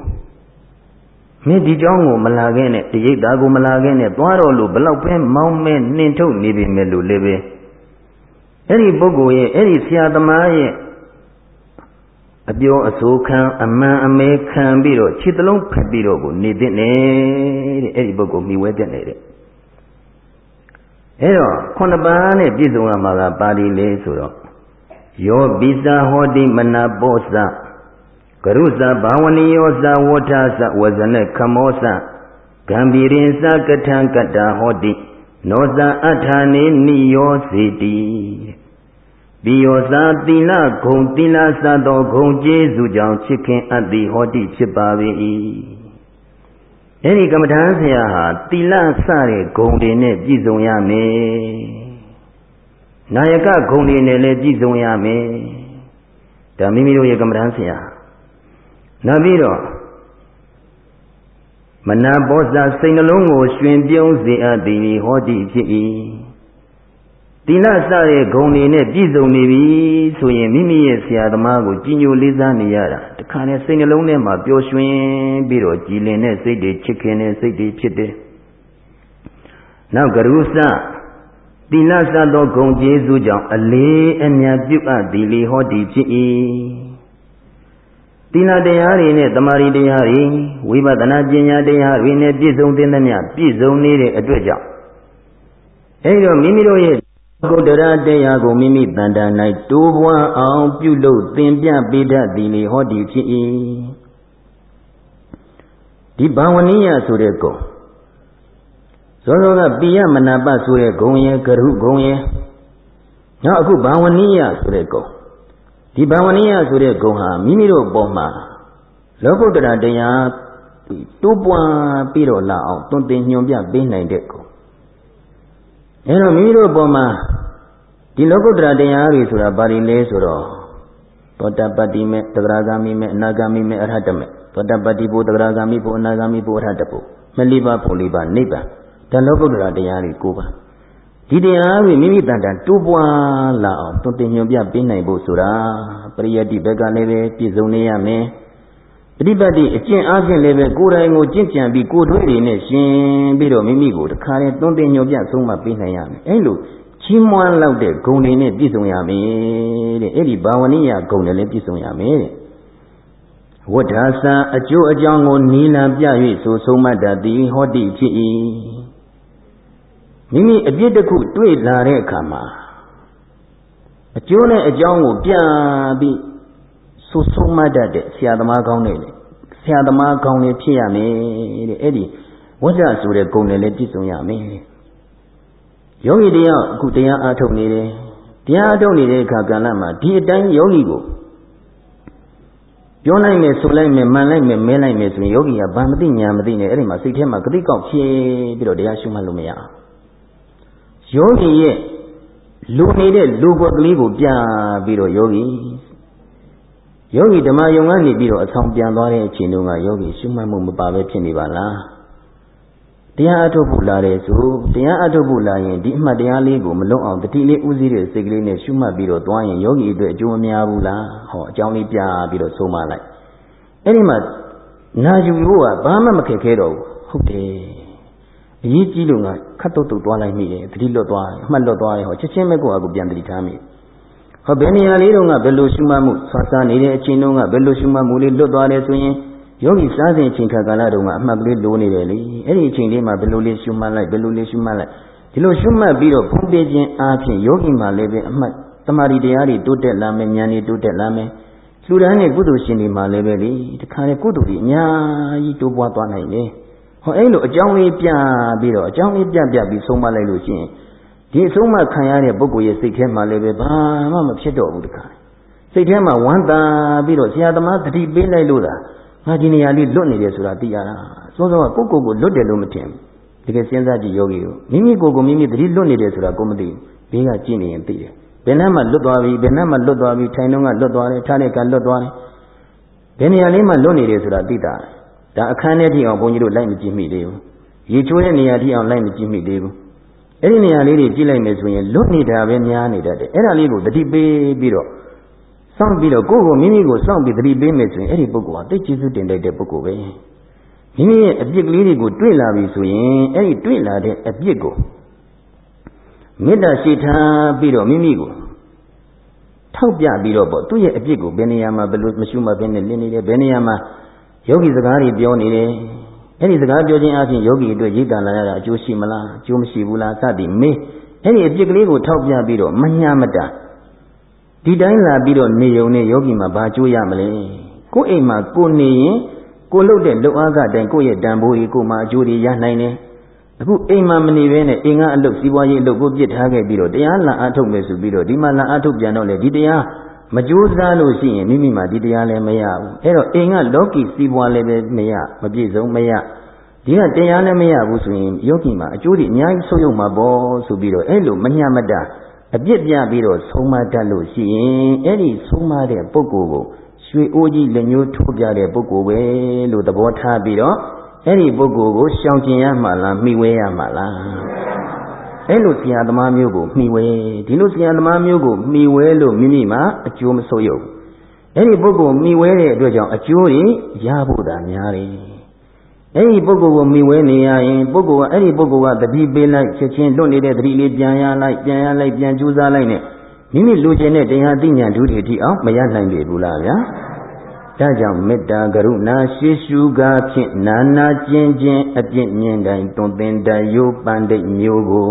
မင်းဒီကြောင်းကိုမလာခဲ့နဲ့တရိပ်သားကိုမလာခဲ့နဲ့သွားတော့လို့ဘလောက်ပဲမောင်းမဲနှင်ထုတ်နေပြီမဲ့လို့လည်းပဲအဲ့ဒီပုဂ္ဂိုလ်ရဲ့အဲ့ဒီဆရာသမားရဲ့အပြောအဆိုခံအမှန်အမဲခံပြီးတော့ခြေတလုံးဖက်ပြီးတော့ကိုနေတဲ့နေတဲ့အဲ့ဒီပုဂ္ဂိုလ်မိဝဲပြတ်နေတဲ့အဲ့တော့ခုနှစ်ပါးနဲ့ပြည့်စုံရမှာကပါဠိလေးဆိုတော့ ယောပိစာဟောတိမနာပောသကရုသဘာဝနိယောသဝဋ္ဌသဝဇနခမောသဂံဗီရင်သကထံကတ္တာဟောတိနောသအထာနေနိယောစေတိပိယောသာသီလဂုံသီလစသောဂုံကျေးဇူးကြောင့်ချစ်ခင်အပ်သည်ဟောတိဖြစ်ပါ၏အဲ့ဒီကမ္မဋ္ဌာန်းဆရာဟာသီလစတဲ့ဂုံတွေနဲ့ပြည့်စုံရမယ် နာယကဂုံတွေနဲ့လည်းပြည့်စုံရမယ်ဒါမိမိတို့ရဲ့ကမ္မဋ္ဌာန်းဆရာနောက်ပြီးတော့မနာဘောဇာစိတ်နှလုံးကိုရှင်ပြုံးစေအပ်သည်ဟောတိဖြစ်၏တိလစတဲ့ဂုံတွေနဲ့ပြည့်စုံနေပြီဆိုရင်မိမိရဲ့ဆရာသမားကိုကြည်ညိုလေးစားနေရတာတခါနဲ့စိတ်နှလုံးထဲမှာပျော်ရွှင်ပြီးတော့ကြည်လင်တဲ့စိတ်တွေချစ်ခင်တဲ့စိတ်တွေဖြစ်တယ်နောက်ကရုစသီ လစသောဂုံကျေးဇူးကြောင့်အလေးအမြတ်ပြုအပ်သည်လေဟောဒီဖြစ်၏သီလတရားတွေနဲ့တမာရီတရားတွေဝိပဿနာပညာတရားတွေနဲ့ပြည့်စုံသင့်သမျှပြည့်စုံနေတဲ့အတွက်ကြောင့်အဲဒီတော့မိမိတို့ရဲ့ဂုတ္တရတရားကိုမိမိတန်တာ၌တိုးပွားအောင်ပြုလုပ်သင်ပြပေးတတ်သည်လေဟောဒီဖြစ်၏ဒီဘာဝနိယဆိုတဲ့ကုံ ဇောဇောကပိယမနာပဆိုတဲ့ဂုံရဲ့ကရုဂုံရဲ့နောက်အခုဘာဝနိယဆိုတဲ့ဂုံဒီဘာဝနိယဆိုတဲ့ဂုံဟာမိမိတို့ပေါ်မှာလောကုတ္တရာတရားတိုးပွားပြီးတော့လာအောင်တွင်တင်ညွန်ပြပေးနိုင်တဲ့ဂုံအဲတော့မိမိတို့ပေါ်မှာဒီလောကုတ္တရာတရားတွေဆိုတာဘာတွေလဲဆိုတော့သောတပတ္တိမေသဂရဂာမိမေအနာဂာမိမေအရဟတမေသောတပတ္တိဘုသဂရဂာမိဘုအနာဂာမိဘုအရဟတဘုမလိပါဘုလိပါနိဗ္ဗာန် ဒါလောကုတ္တရာတရားတွေကိုပါဒီတရားတွေမိမိတန်တန်တိုးပွားလာအောင်တွင်တင်ညွန်ပြပေးနိုင်ဖို့ဆိုတာပရိယတ်တိဘက်ကလည်းပဲပြည့်စုံနေရမယ်ပฏิပတ်တိအကျင့်အားဖြင့်လည်းပဲကိုယ်တိုင်ကိုကြင့်ကြံပြီးကိုယ်တွေးတွေနဲ့ရှင်ပြီးတော့မိမိကိုတခါတည်းတွင်တင်ညွန်ပြဆုံးမပေးနိုင်ရမယ်အဲလိုချီးမွမ်းလောက်တဲ့ဂုဏ်တွေနဲ့ပြည့်စုံရမယ်တဲ့အဲ့ဒီဘာဝနိယဂုဏ်တွေလည်းပြည့်စုံရမယ်တဲ့ဝဋ္ဌာစံအကျိုးအကြောင်းကိုနီလံပြ၍ဆိုဆုံးမတတ်သည်ဟောတိဖြစ်၏ မိမိအပြစ်တစ်ခုတွေ့လာတဲ့အခါမှာအကျိုးနဲ့အကြောင်းကိုပြပြီးဆိုဆုံးမတတ်တဲ့ဆရာသမားကောင်းတွေလေဆရာသမားကောင်းတွေဖြစ်ရမယ်တဲ့အဲ့ဒီဝဋ္ဌဆိုတဲ့ဂုဏ်တွေလည်းပြည့်စုံရမယ်ယောဂီတယောက်အခုတရားအားထုတ်နေတယ်တရားအားထုတ်နေတဲ့အခါကဏ္ဍမှာဒီအတိုင်းယောဂီကိုပြောလိုက်မယ်ဆိုလိုက်မယ်မှန်လိုက်မယ်မဲလိုက်မယ်ဆိုရင်ယောဂီကဘာမသိညာမသိနဲ့အဲ့ဒီမှာစိတ်ထဲမှာဂတိကောက်ဖြစ်ပြီးတော့တရားရှုမှတ်လို့မရအောင် ယောဂီရဲ့လူနေတဲ့လူကွက်ကလေးကိုပြပြီးတော့ယောဂီယောဂီဓမ္မယုံကနေပြီးတော့အဆောင်ပြန်သွားတဲ့အချိန်တုန်းကယောဂီရှုမှတ်မှုမပါပဲဖြစ်နေပါလားတရားအထုတ်ဖို့လာတယ်ဆိုတရားအထုတ်ဖို့လာရင်ဒီအမှတ်တရားလေးကိုမလွတ်အောင်တတိလေးဥစည်းတဲ့စိတ်ကလေးနဲ့ရှုမှတ်ပြီးတော့သွားရင်ယောဂီအတွက်အကျိုးမများဘူးလားဟောအကြောင်းလေးပြပြီးတော့ဆုံးမလိုက်အဲ့ဒီမှာနာယူဖို့ကဘာမှမခက်ခဲတော့ဘူးဟုတ်တယ် အရေးကြီးလို့ငါခတ်တုတ်တုတ်သွားလိုက်မိတယ်တတိလွတ်သွားအမှတ်လွတ်သွားတယ်ဟောချက်ချင်းပဲကိုယ့်အကူပြန်တတိထားမိဟောဘယ်နေရာလေးတော့ကဘယ်လိုရှုမှတ်မှုဆွာစားနေတဲ့အချိန်တုန်းကဘယ်လိုရှုမှတ်မှုလေးလွတ်သွားတယ်ဆိုရင်ယောဂီစားစဉ်အချိန်ခါကာလတုန်းကအမှတ်ကလေးလိုနေတယ်လေအဲ့ဒီအချိန်လေးမှာဘယ်လိုလေးရှုမှတ်လိုက်ဘယ်လိုလေးရှုမှတ်လိုက်ဒီလိုရှုမှတ်ပြီးတော့ဖုံးပေးခြင်းအားဖြင့်ယောဂီမှာလည်းပဲအမှတ်တမာရီတရားတွေတိုးတက်လာမယ်ဉာဏ်တွေတိုးတက်လာမယ်လူတိုင်းနဲ့ကုသိုလ်ရှင်တွေမှာလည်းပဲလေတခါလေကုသိုလ်တွေအများကြီးတိုးပွားသွားနိုင်တယ် ဟောအဲ့လိုအကြောင်းလေးပြပြီးတော့အကြောင်းလေးပြပြပြီးဆုံးမလိုက်လို့ရှိရင်ဒီအဆုံးမခံရတဲ့ပုဂ္ဂိုလ်ရဲ့စိတ်ထဲမှာလည်းပဲဘာမှမဖြစ်တော့ဘူးတခါစိတ်ထဲမှာဝမ်းသာပြီးတော့ဆရာသမားတတိပေးလိုက်လို့လားငါဒီနေရာလေးလွတ်နေတယ်ဆိုတာသိရတာစောစောကကိုယ့်ကိုယ်ကိုလွတ်တယ်လို့မထင်ဘူးတကယ်စဉ်းစားကြည့်ယောဂီကိုမိမိကိုယ်ကိုမိမိတတိလွတ်နေတယ်ဆိုတာကိုမသိဘူးဘေးကကြည့်နေရင်သိတယ်ဘယ်နှမ်းမှလွတ်သွားပြီဘယ်နှမ်းမှလွတ်သွားပြီထိုင်တော့ကလွတ်သွားတယ်ထားတဲ့ကလွတ်သွားတယ်ဘယ်နေရာလေးမှလွတ်နေတယ်ဆိုတာသိတာ ဒါအခန်းထဲထိအောင်ဘုန်းကြီးတို့လိုက်မကြည့်မိသေးဘူးရေချိုးတဲ့နေရာထိအောင်လိုက်မကြည့်မိသေးဘူးအဲ့ဒီနေရာလေးတွေကြည့်လိုက်မယ်ဆိုရင်လွတ်နေတာပဲများနေတတ်တယ်အဲ့ဒါလေးကိုတတိပေးပြီးတော့စောင့်ပြီးတော့ကိုယ့်ကိုမိမိကိုစောင့်ပြီးသတိပေးမယ်ဆိုရင်အဲ့ဒီပုဂ္ဂိုလ်ဟာသိကျေစုတင်တဲ့ပုဂ္ဂိုလ်ပဲမိမိရဲ့အပြစ်ကလေးတွေကိုတွေ့လာပြီဆိုရင်အဲ့ဒီတွေ့လာတဲ့အပြစ်ကိုမေတ္တာရှိထားပြီးတော့မိမိကိုထောက်ပြပြီးတော့ပေါ့သူ့ရဲ့အပြစ်ကိုဘယ်နေရာမှာဘယ်လိုမရှုမှဘဲနဲ့လင်းနေတယ်ဘယ်နေရာမှာ ယောဂီစကားတွေပြောနေတယ်အဲ့ဒီစကားပြောခြင်းအပြင်ယောဂီအတွက်ရိတ်တန်လာရတာအကျိုးရှိမလားအကျိုးမရှိဘူးလားစသည်မေးအဲ့ဒီအပြစ်ကလေးကိုထောက်ပြပြီးတော့မညာမတာဒီတိုင်းလာပြီးတော့နေုံနဲ့ယောဂီမှာဘာကျိုးရမလဲကိုယ်အိမ်မှာကိုနေရင်ကိုလှုပ်တဲ့လှုပ်အားကတိုင်ကိုယ့်ရဲ့တန်ဖိုးကြီးကိုမှအကျိုးတွေရနိုင်တယ်အခုအိမ်မှာမနေဘဲနဲ့အိမ်ကအလုပ်စီးပွားရေးအလုပ်ကိုပြစ်ထားခဲ့ပြီးတော့တရားလာအားထုတ်မယ်ဆိုပြီးတော့ဒီမှာလာအားထုတ်ပြန်တော့လေဒီတရား မကြိုးစားလို့ရှိရင်မိမိမှာဒီတရားလည်းမရဘူးအဲ့တော့အိမ်ကလောကီစီးပွားလည်းပဲမရမပြည့်စုံမရဒီကတရားလည်းမရဘူးဆိုရင်ယောဂီမှာအကျိုးတွေအများကြီးဆုပ်ယုပ်မှာပေါ့ဆိုပြီးတော့အဲ့လိုမညမတအပြစ်ပြပြီးတော့ဆုံးမတတ်လို့ရှိရင်အဲ့ဒီဆုံးမတဲ့ပုဂ္ဂိုလ်ကိုရွှေအိုးကြီးလက်ညှိုးထိုးပြတဲ့ပုဂ္ဂိုလ်ပဲလို့သဘောထားပြီးတော့အဲ့ဒီပုဂ္ဂိုလ်ကိုရှောင်ကျင်ရမှာလားမှီဝဲရမှာလား အဲ့လိုဆရာသမားမျိုးကိုမှီဝဲဒီလိုဆရာသမားမျိုးကိုမှီဝဲလို့မိမိမှာအကျိုးမဆုပ်ယုပ်အဲ့ဒီပုဂ္ဂိုလ်မှီဝဲတဲ့အတွက်ကြောင့်အကျိုးတွေရဖို့တာများတယ်အဲ့ဒီပုဂ္ဂိုလ်ကိုမိဝဲနေရရင်ပုဂ္ဂိုလ်ကအဲ့ဒီပုဂ္ဂိုလ်ကတတိပေးလိုက်ချက်ချင်းလွတ်နေတဲ့တတိလေးပြန်ရလိုက်ပြန်ရလိုက်ပြန်ကြိုးစားလိုက်နဲ့မိမိလူကျင်တဲ့တရားသိညာဒုတိတိအောင်မရနိုင်ပြီဘူးလားဗျာဒါကြောင့်မေတ္တာကရုဏာရှိရှုကားဖြင့်နာနာကျင်ခြင်းအပြစ်မြင်တိုင်းတွင်ပင်တယုပန္တိမျိုးကို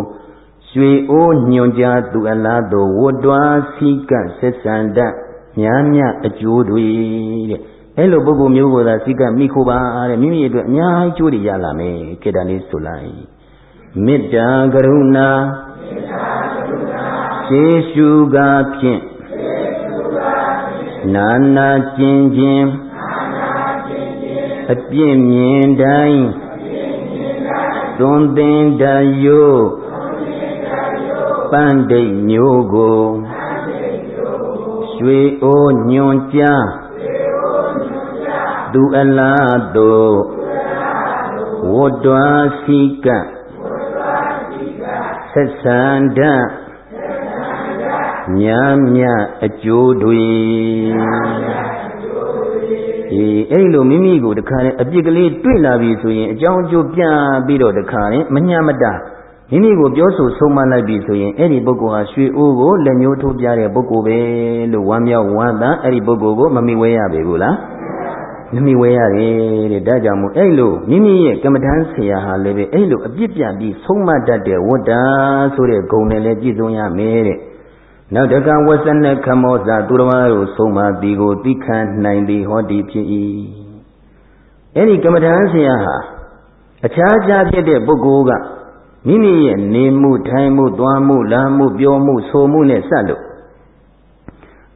ရွှေအိုးညွန်ကြားသူအလားသောဝတ္တဝါစီကဆက်ဆံတတ်ညာမြအကျိုးတွေတဲ့အဲ့လိုပုဂ္ဂိုလ်မျိုးကိုသာစိကမိခိုပါတဲ့မိမိအတွက်အများကြီးကျိုးတွေရလာမယ်ခေတ္တလေးဆိုလိုက်မေတ္တာကရုဏာရှေးရှုကားဖြင့်နာနာကျင်ခြင်းအပြစ်မြင်တိုင်းသွန်သင်တယု ပန်းဒိတ်မျိုးကိုရွှေအိုးညွန်ကြားသူအလားတို့ဝတ္တဝစီကဆက်ဆန္ဒညာမြအကျိုးတွေအေးအဲ့လိုမိမိကိုတခါနဲ့အပြစ်ကလေးတွေ့လာပြီဆိုရင်အကြောင်းအကျိုးပြပြီးတော့တခါနဲ့မညမတာ မိမိကိုပြောဆိုဆုံးမလိုက်ပြီဆိုရင်အဲ့ဒီပုဂ္ဂိုလ်ဟာရွှေအိုးကိုလက်ညှိုးထိုးပြတဲ့ပုဂ္ဂိုလ်ပဲလို့ဝမ်းမြောက်ဝမ်းသာအဲ့ဒီပုဂ္ဂိုလ်ကိုမမိဝဲရပေဘူးလားမမိဝဲရတယ်တဲ့ဒါကြောင့်မို့အဲ့လိုမိမိရဲ့ကမ္မထမ်းဆရာဟာလည်းပဲအဲ့လိုအပြစ်ပြပြီးဆုံးမတတ်တဲ့ဝတ္တာဆိုတဲ့ဂုဏ်နဲ့လည်းပြည့်စုံရမယ်တဲ့နောက်တကဝဆနခမောဇသူတော်ဘာကိုဆုံးမသည်ကိုသိခံနိုင်သည်ဟောဒီဖြစ်၏အဲ့ဒီကမ္မထမ်းဆရာဟာအခြားခြားဖြစ်တဲ့ပုဂ္ဂိုလ်က မိမိရဲ့နေမှုထိုင်မှုသွားမှုလာမှုပြောမှုဆိုမှုနဲ့စပ်လို့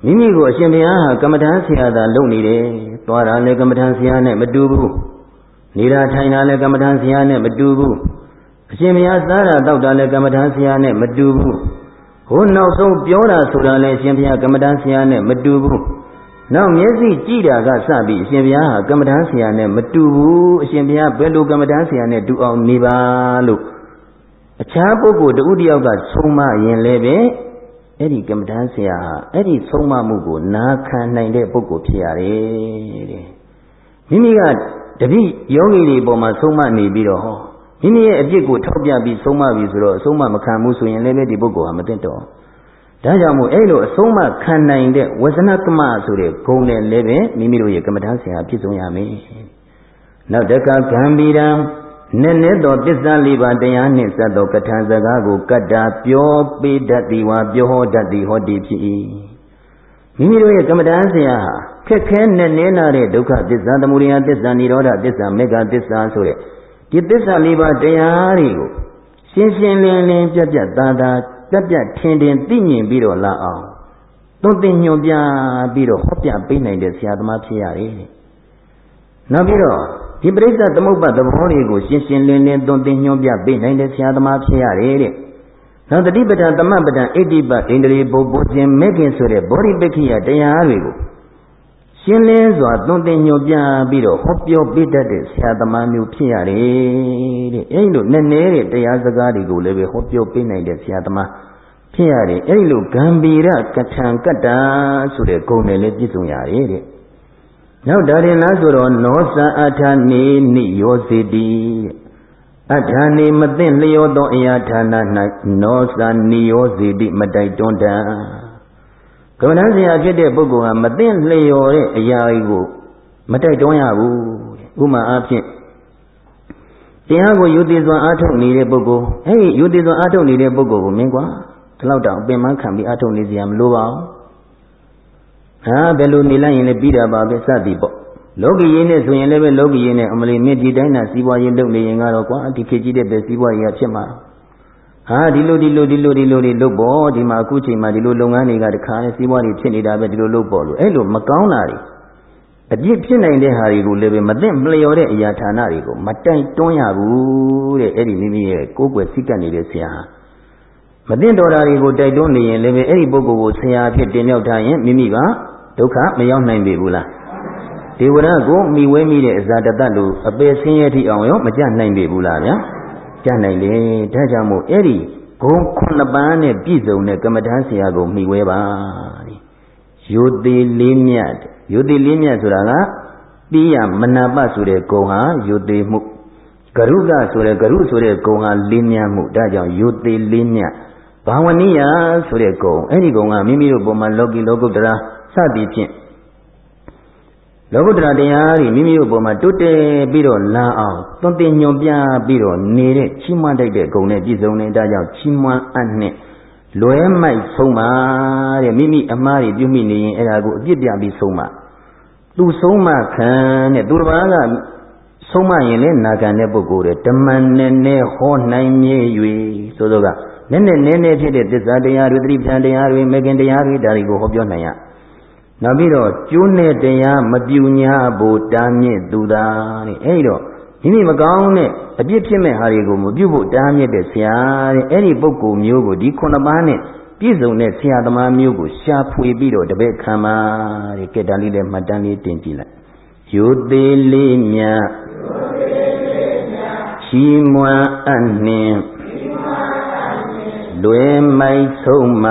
မိမိကိုအရှင်ဘုရားဟာကမ္မထမ်းဆရာသာလုပ်နေတယ်။သွားတာလည်းကမ္မထမ်းဆရာနဲ့မတူဘူး။နေတာထိုင်တာလည်းကမ္မထမ်းဆရာနဲ့မတူဘူး။အရှင်ဘုရားစားတာတောက်တာလည်းကမ္မထမ်းဆရာနဲ့မတူဘူး။ဟိုနောက်ဆုံးပြောတာဆိုတာလည်းအရှင်ဘုရားကမ္မထမ်းဆရာနဲ့မတူဘူး။နောက်မျက်စိကြည့်တာကစပြီးအရှင်ဘုရားဟာကမ္မထမ်းဆရာနဲ့မတူဘူး။အရှင်ဘုရားဘယ်လိုကမ္မထမ်းဆရာနဲ့တူအောင်နေပါလို့ အခြားပုဂ္ဂိုလ်တဦးတယောက်ကဆုံးမရင်လည်းပဲအဲ့ဒီကမ္မဋ္ဌာန်းဆရာဟာအဲ့ဒီဆုံးမမှုကိုနာခံနိုင်တဲ့ပုဂ္ဂိုလ်ဖြစ်ရတယ်တဲ့မိမိကတပိယောဂီတွေပေါ်မှာဆုံးမနေပြီးတော့ဟောမိမိရဲ့အပြစ်ကိုထောက်ပြပြီးဆုံးမပြီးဆိုတော့အဆုံးမမခံဘူးဆိုရင်လည်းပဲဒီပုဂ္ဂိုလ်ဟာမသိတော့ဒါကြောင့်မို့အဲ့လိုအဆုံးမခံနိုင်တဲ့ဝဇနကမဆိုတဲ့ဂုဏ်နဲ့လည်းပဲမိမိတို့ရဲ့ကမ္မဋ္ဌာန်းဆရာပြည့်စုံရမယ်နောက်တကဂံဗီရံ နည်းနည်းသောသစ္စာလေးပါးတရားနှင့်စပ်သောကထာစကားကိုကတ္တာပြောပေးတတ်သည်ဝါပြောဟောတတ်သည်ဟောဒီဖြစ်၏မိမိတို့ရဲ့ကမ္မဋ္ဌာန်းဆရာဟာခက်ခဲနဲ့နင်းလာတဲ့ဒုက္ခသစ္စာသမုဒယသစ္စာនិရောဓသစ္စာမေဃသစ္စာဆိုတဲ့ဒီသစ္စာလေးပါးတရားတွေကိုရှင်းရှင်းလင်းလင်းပြတ်ပြတ်သားသားပြတ်ပြတ်ထင်ထင်သိမြင်ပြီးတော့လာအောင်သွန်သင်ညွန်ပြပြီးတော့ဟောပြပေးနိုင်တဲ့ဆရာသမားဖြစ်ရတယ်နောက်ပြီးတော့ ဒီပရိစ္ဆသမုပ္ပါသဘောတွေကိုရှင်းရှင်းလင်းလင်းသွန်သင်ညွှန်ပြပေးနိုင်တဲ့ဆရာသမားဖြစ်ရတယ်တဲ့။နောက်တတိပဒသမပဒအိတိပဣန္ဒြေပုပ္ပုခြင်းမဲ့ခင်ဆိုတဲ့ဘောဓိပက္ခိယတရားတွေကိုရှင်းလင်းစွာသွန်သင်ညွှန်ပြပြီးတော့ဟောပြောပေးတတ်တဲ့ဆရာသမားမျိုးဖြစ်ရတယ်တဲ့။အဲဒီလိုနည်းနည်းတဲ့တရားစကားတွေကိုလည်းပဲဟောပြောပေးနိုင်တဲ့ဆရာသမားဖြစ်ရတယ်။အဲဒီလိုဂံဗီရကထံကတ္တာဆိုတဲ့ဂုဏ်နဲ့လည်းပြည့်စုံရတယ်တဲ့။ နောက်ဒါရင်လားဆိုတော့နောသအထာနေနိယောစေတိအထာနေမသိလျောသောအရာဌာန၌နောသနိယောစေတိမတိုက်တွန်းတံကမ္မဋ္ဌာန်းဆရာဖြစ်တဲ့ပုဂ္ဂိုလ်ဟာမသိလျော်တဲ့အရာကိုမတိုက်တွန်းရဘူးဥမာအားဖြင့်တရားကိုယူတည်စွာအားထုတ်နေတဲ့ပုဂ္ဂိုလ်အဲဒီယူတည်စွာအားထုတ်နေတဲ့ပုဂ္ဂိုလ်ကိုမင်းကွာဒီလောက်တောင်အပင်ပန်းခံပြီးအားထုတ်နေစရာမလိုပါဘူး ဟာဘယ်လိုနေလိုက်ရင်လည်းပြီးတာပါပဲစသည်ပေါ့လောကီရေးနဲ့ဆိုရင်လည်းပဲလောကီရေးနဲ့အမလီမြင့်ဒီတိုင်းသာစီးပွားရေးလုပ်နေရင်ကတော့ကွာဒီခေတ်ကြီးတဲ့ပဲစီးပွားရေးကဖြစ်မှာဟာဒီလိုဒီလိုဒီလိုဒီလိုတွေလုပ်ပေါ့ဒီမှာအခုချိန်မှာဒီလိုလုပ်ငန်းတွေကတခါနဲ့စီးပွားရေးဖြစ်နေတာပဲဒီလိုလုပ်ပေါ့လို့အဲ့လိုမကောင်းတာတွေအပြစ်ဖြစ်နိုင်တဲ့ဟာတွေကိုလည်းပဲမသိမလျော်တဲ့အရာဌာနတွေကိုမတိုက်တွန်းရဘူးတဲ့အဲ့ဒီမိမိရဲ့ကိုယ်ွယ်စိတ်ကပ်နေတဲ့ဆရာဟာမသိတော်တာတွေကိုတိုက်တွန်းနေရင်လည်းပဲအဲ့ဒီပုဂ္ဂိုလ်ကိုဆရာဖြစ်တင်မြောက်ထားရင်မိမိက ဒုက္ခမရောက်နိုင်ပြီဘူးလားဒေဝရကိုမိဝဲမိတဲ့အဇာတတတ်လို့အပေဆင်းရဲထိအောင်ရောမကြနိုင်ပြီဘူးလားဗျာကြနိုင်လေဒါကြောင့်မို့အဲ့ဒီဂုံခုနှစ်ပန်းနဲ့ပြည့်စုံတဲ့ကမ္မဋ္ဌာန်းဆရာကိုမိဝဲပါယုတိလေးမြတ်ယုတိလေးမြတ်ဆိုတာကပြီးရမနာပဆိုတဲ့ဂုံဟာယုတိမှုကရုကဆိုတဲ့ကရုဆိုတဲ့ဂုံဟာလေးမြတ်မှုဒါကြောင့်ယုသေးလေးမြတ်ဘာဝနိယဆိုတဲ့ဂုံအဲ့ဒီဂုံကမိမိတို့ပုံမှာလောကီလောကုတ္တရာ စသည်ဖြင့်လောကုတ္တရာတရားတွေမိမိတို့ပုံမှာတိုးတက်ပြီးတော့လာအောင်သွန်သင်ညွန်ပြပြီးတော့နေတဲ့ချီးမွမ်းတတ်တဲ့ဂုံနဲ့ပြည့်စုံတဲ့ဒါကြောင့်ချီးမွမ်းအပ်နဲ့လွဲမိုက်ဆုံးပါတဲ့မိမိအမားတွေပြုမိနေရင်အဲ့ဒါကိုအပြစ်ပြပြီးဆုံးပါသူဆုံးမခံတဲ့သူတစ်ပါးကဆုံးမရင်လည်းနာခံတဲ့ပုဂ္ဂိုလ်တဲ့ဓမ္မနဲ့နဲ့ဟောနိုင်မြဲ၍ဆိုတော့ကနည်းနည်းနည်းနည်းဖြစ်တဲ့သစ္စာတရားတွေသတိပဋ္ဌာန်တရားတွေမေခင်တရားတွေဒါတွေကိုဟောပြောနိုင်ရ နောက်ပြီးတော့ကျိုးနဲ့တရားမပြူညာဖို့တားမြစ်သူသာတဲ့အဲဒီတော့မိမိမကောင်းတဲ့အပြစ်ဖြစ်မဲ့ဟာတွေကိုမပြုဖို့တားမြစ်တဲ့ဆရာတဲ့အဲ့ဒီပုဂ္ဂိုလ်မျိုးကိုဒီခုနှစ်ပါးနဲ့ပြည့်စုံတဲ့ဆရာသမားမျိုးကိုရှာဖွေပြီးတော့တပည့်ခံပါတဲ့ကဲဒါလေးလည်းမှတ်တမ်းလေးတင်ကြည့်လိုက်ယုသေးလေးမြတ်ချီးမွမ်းအနှင်းလွယ်မိုက်ဆုံးမ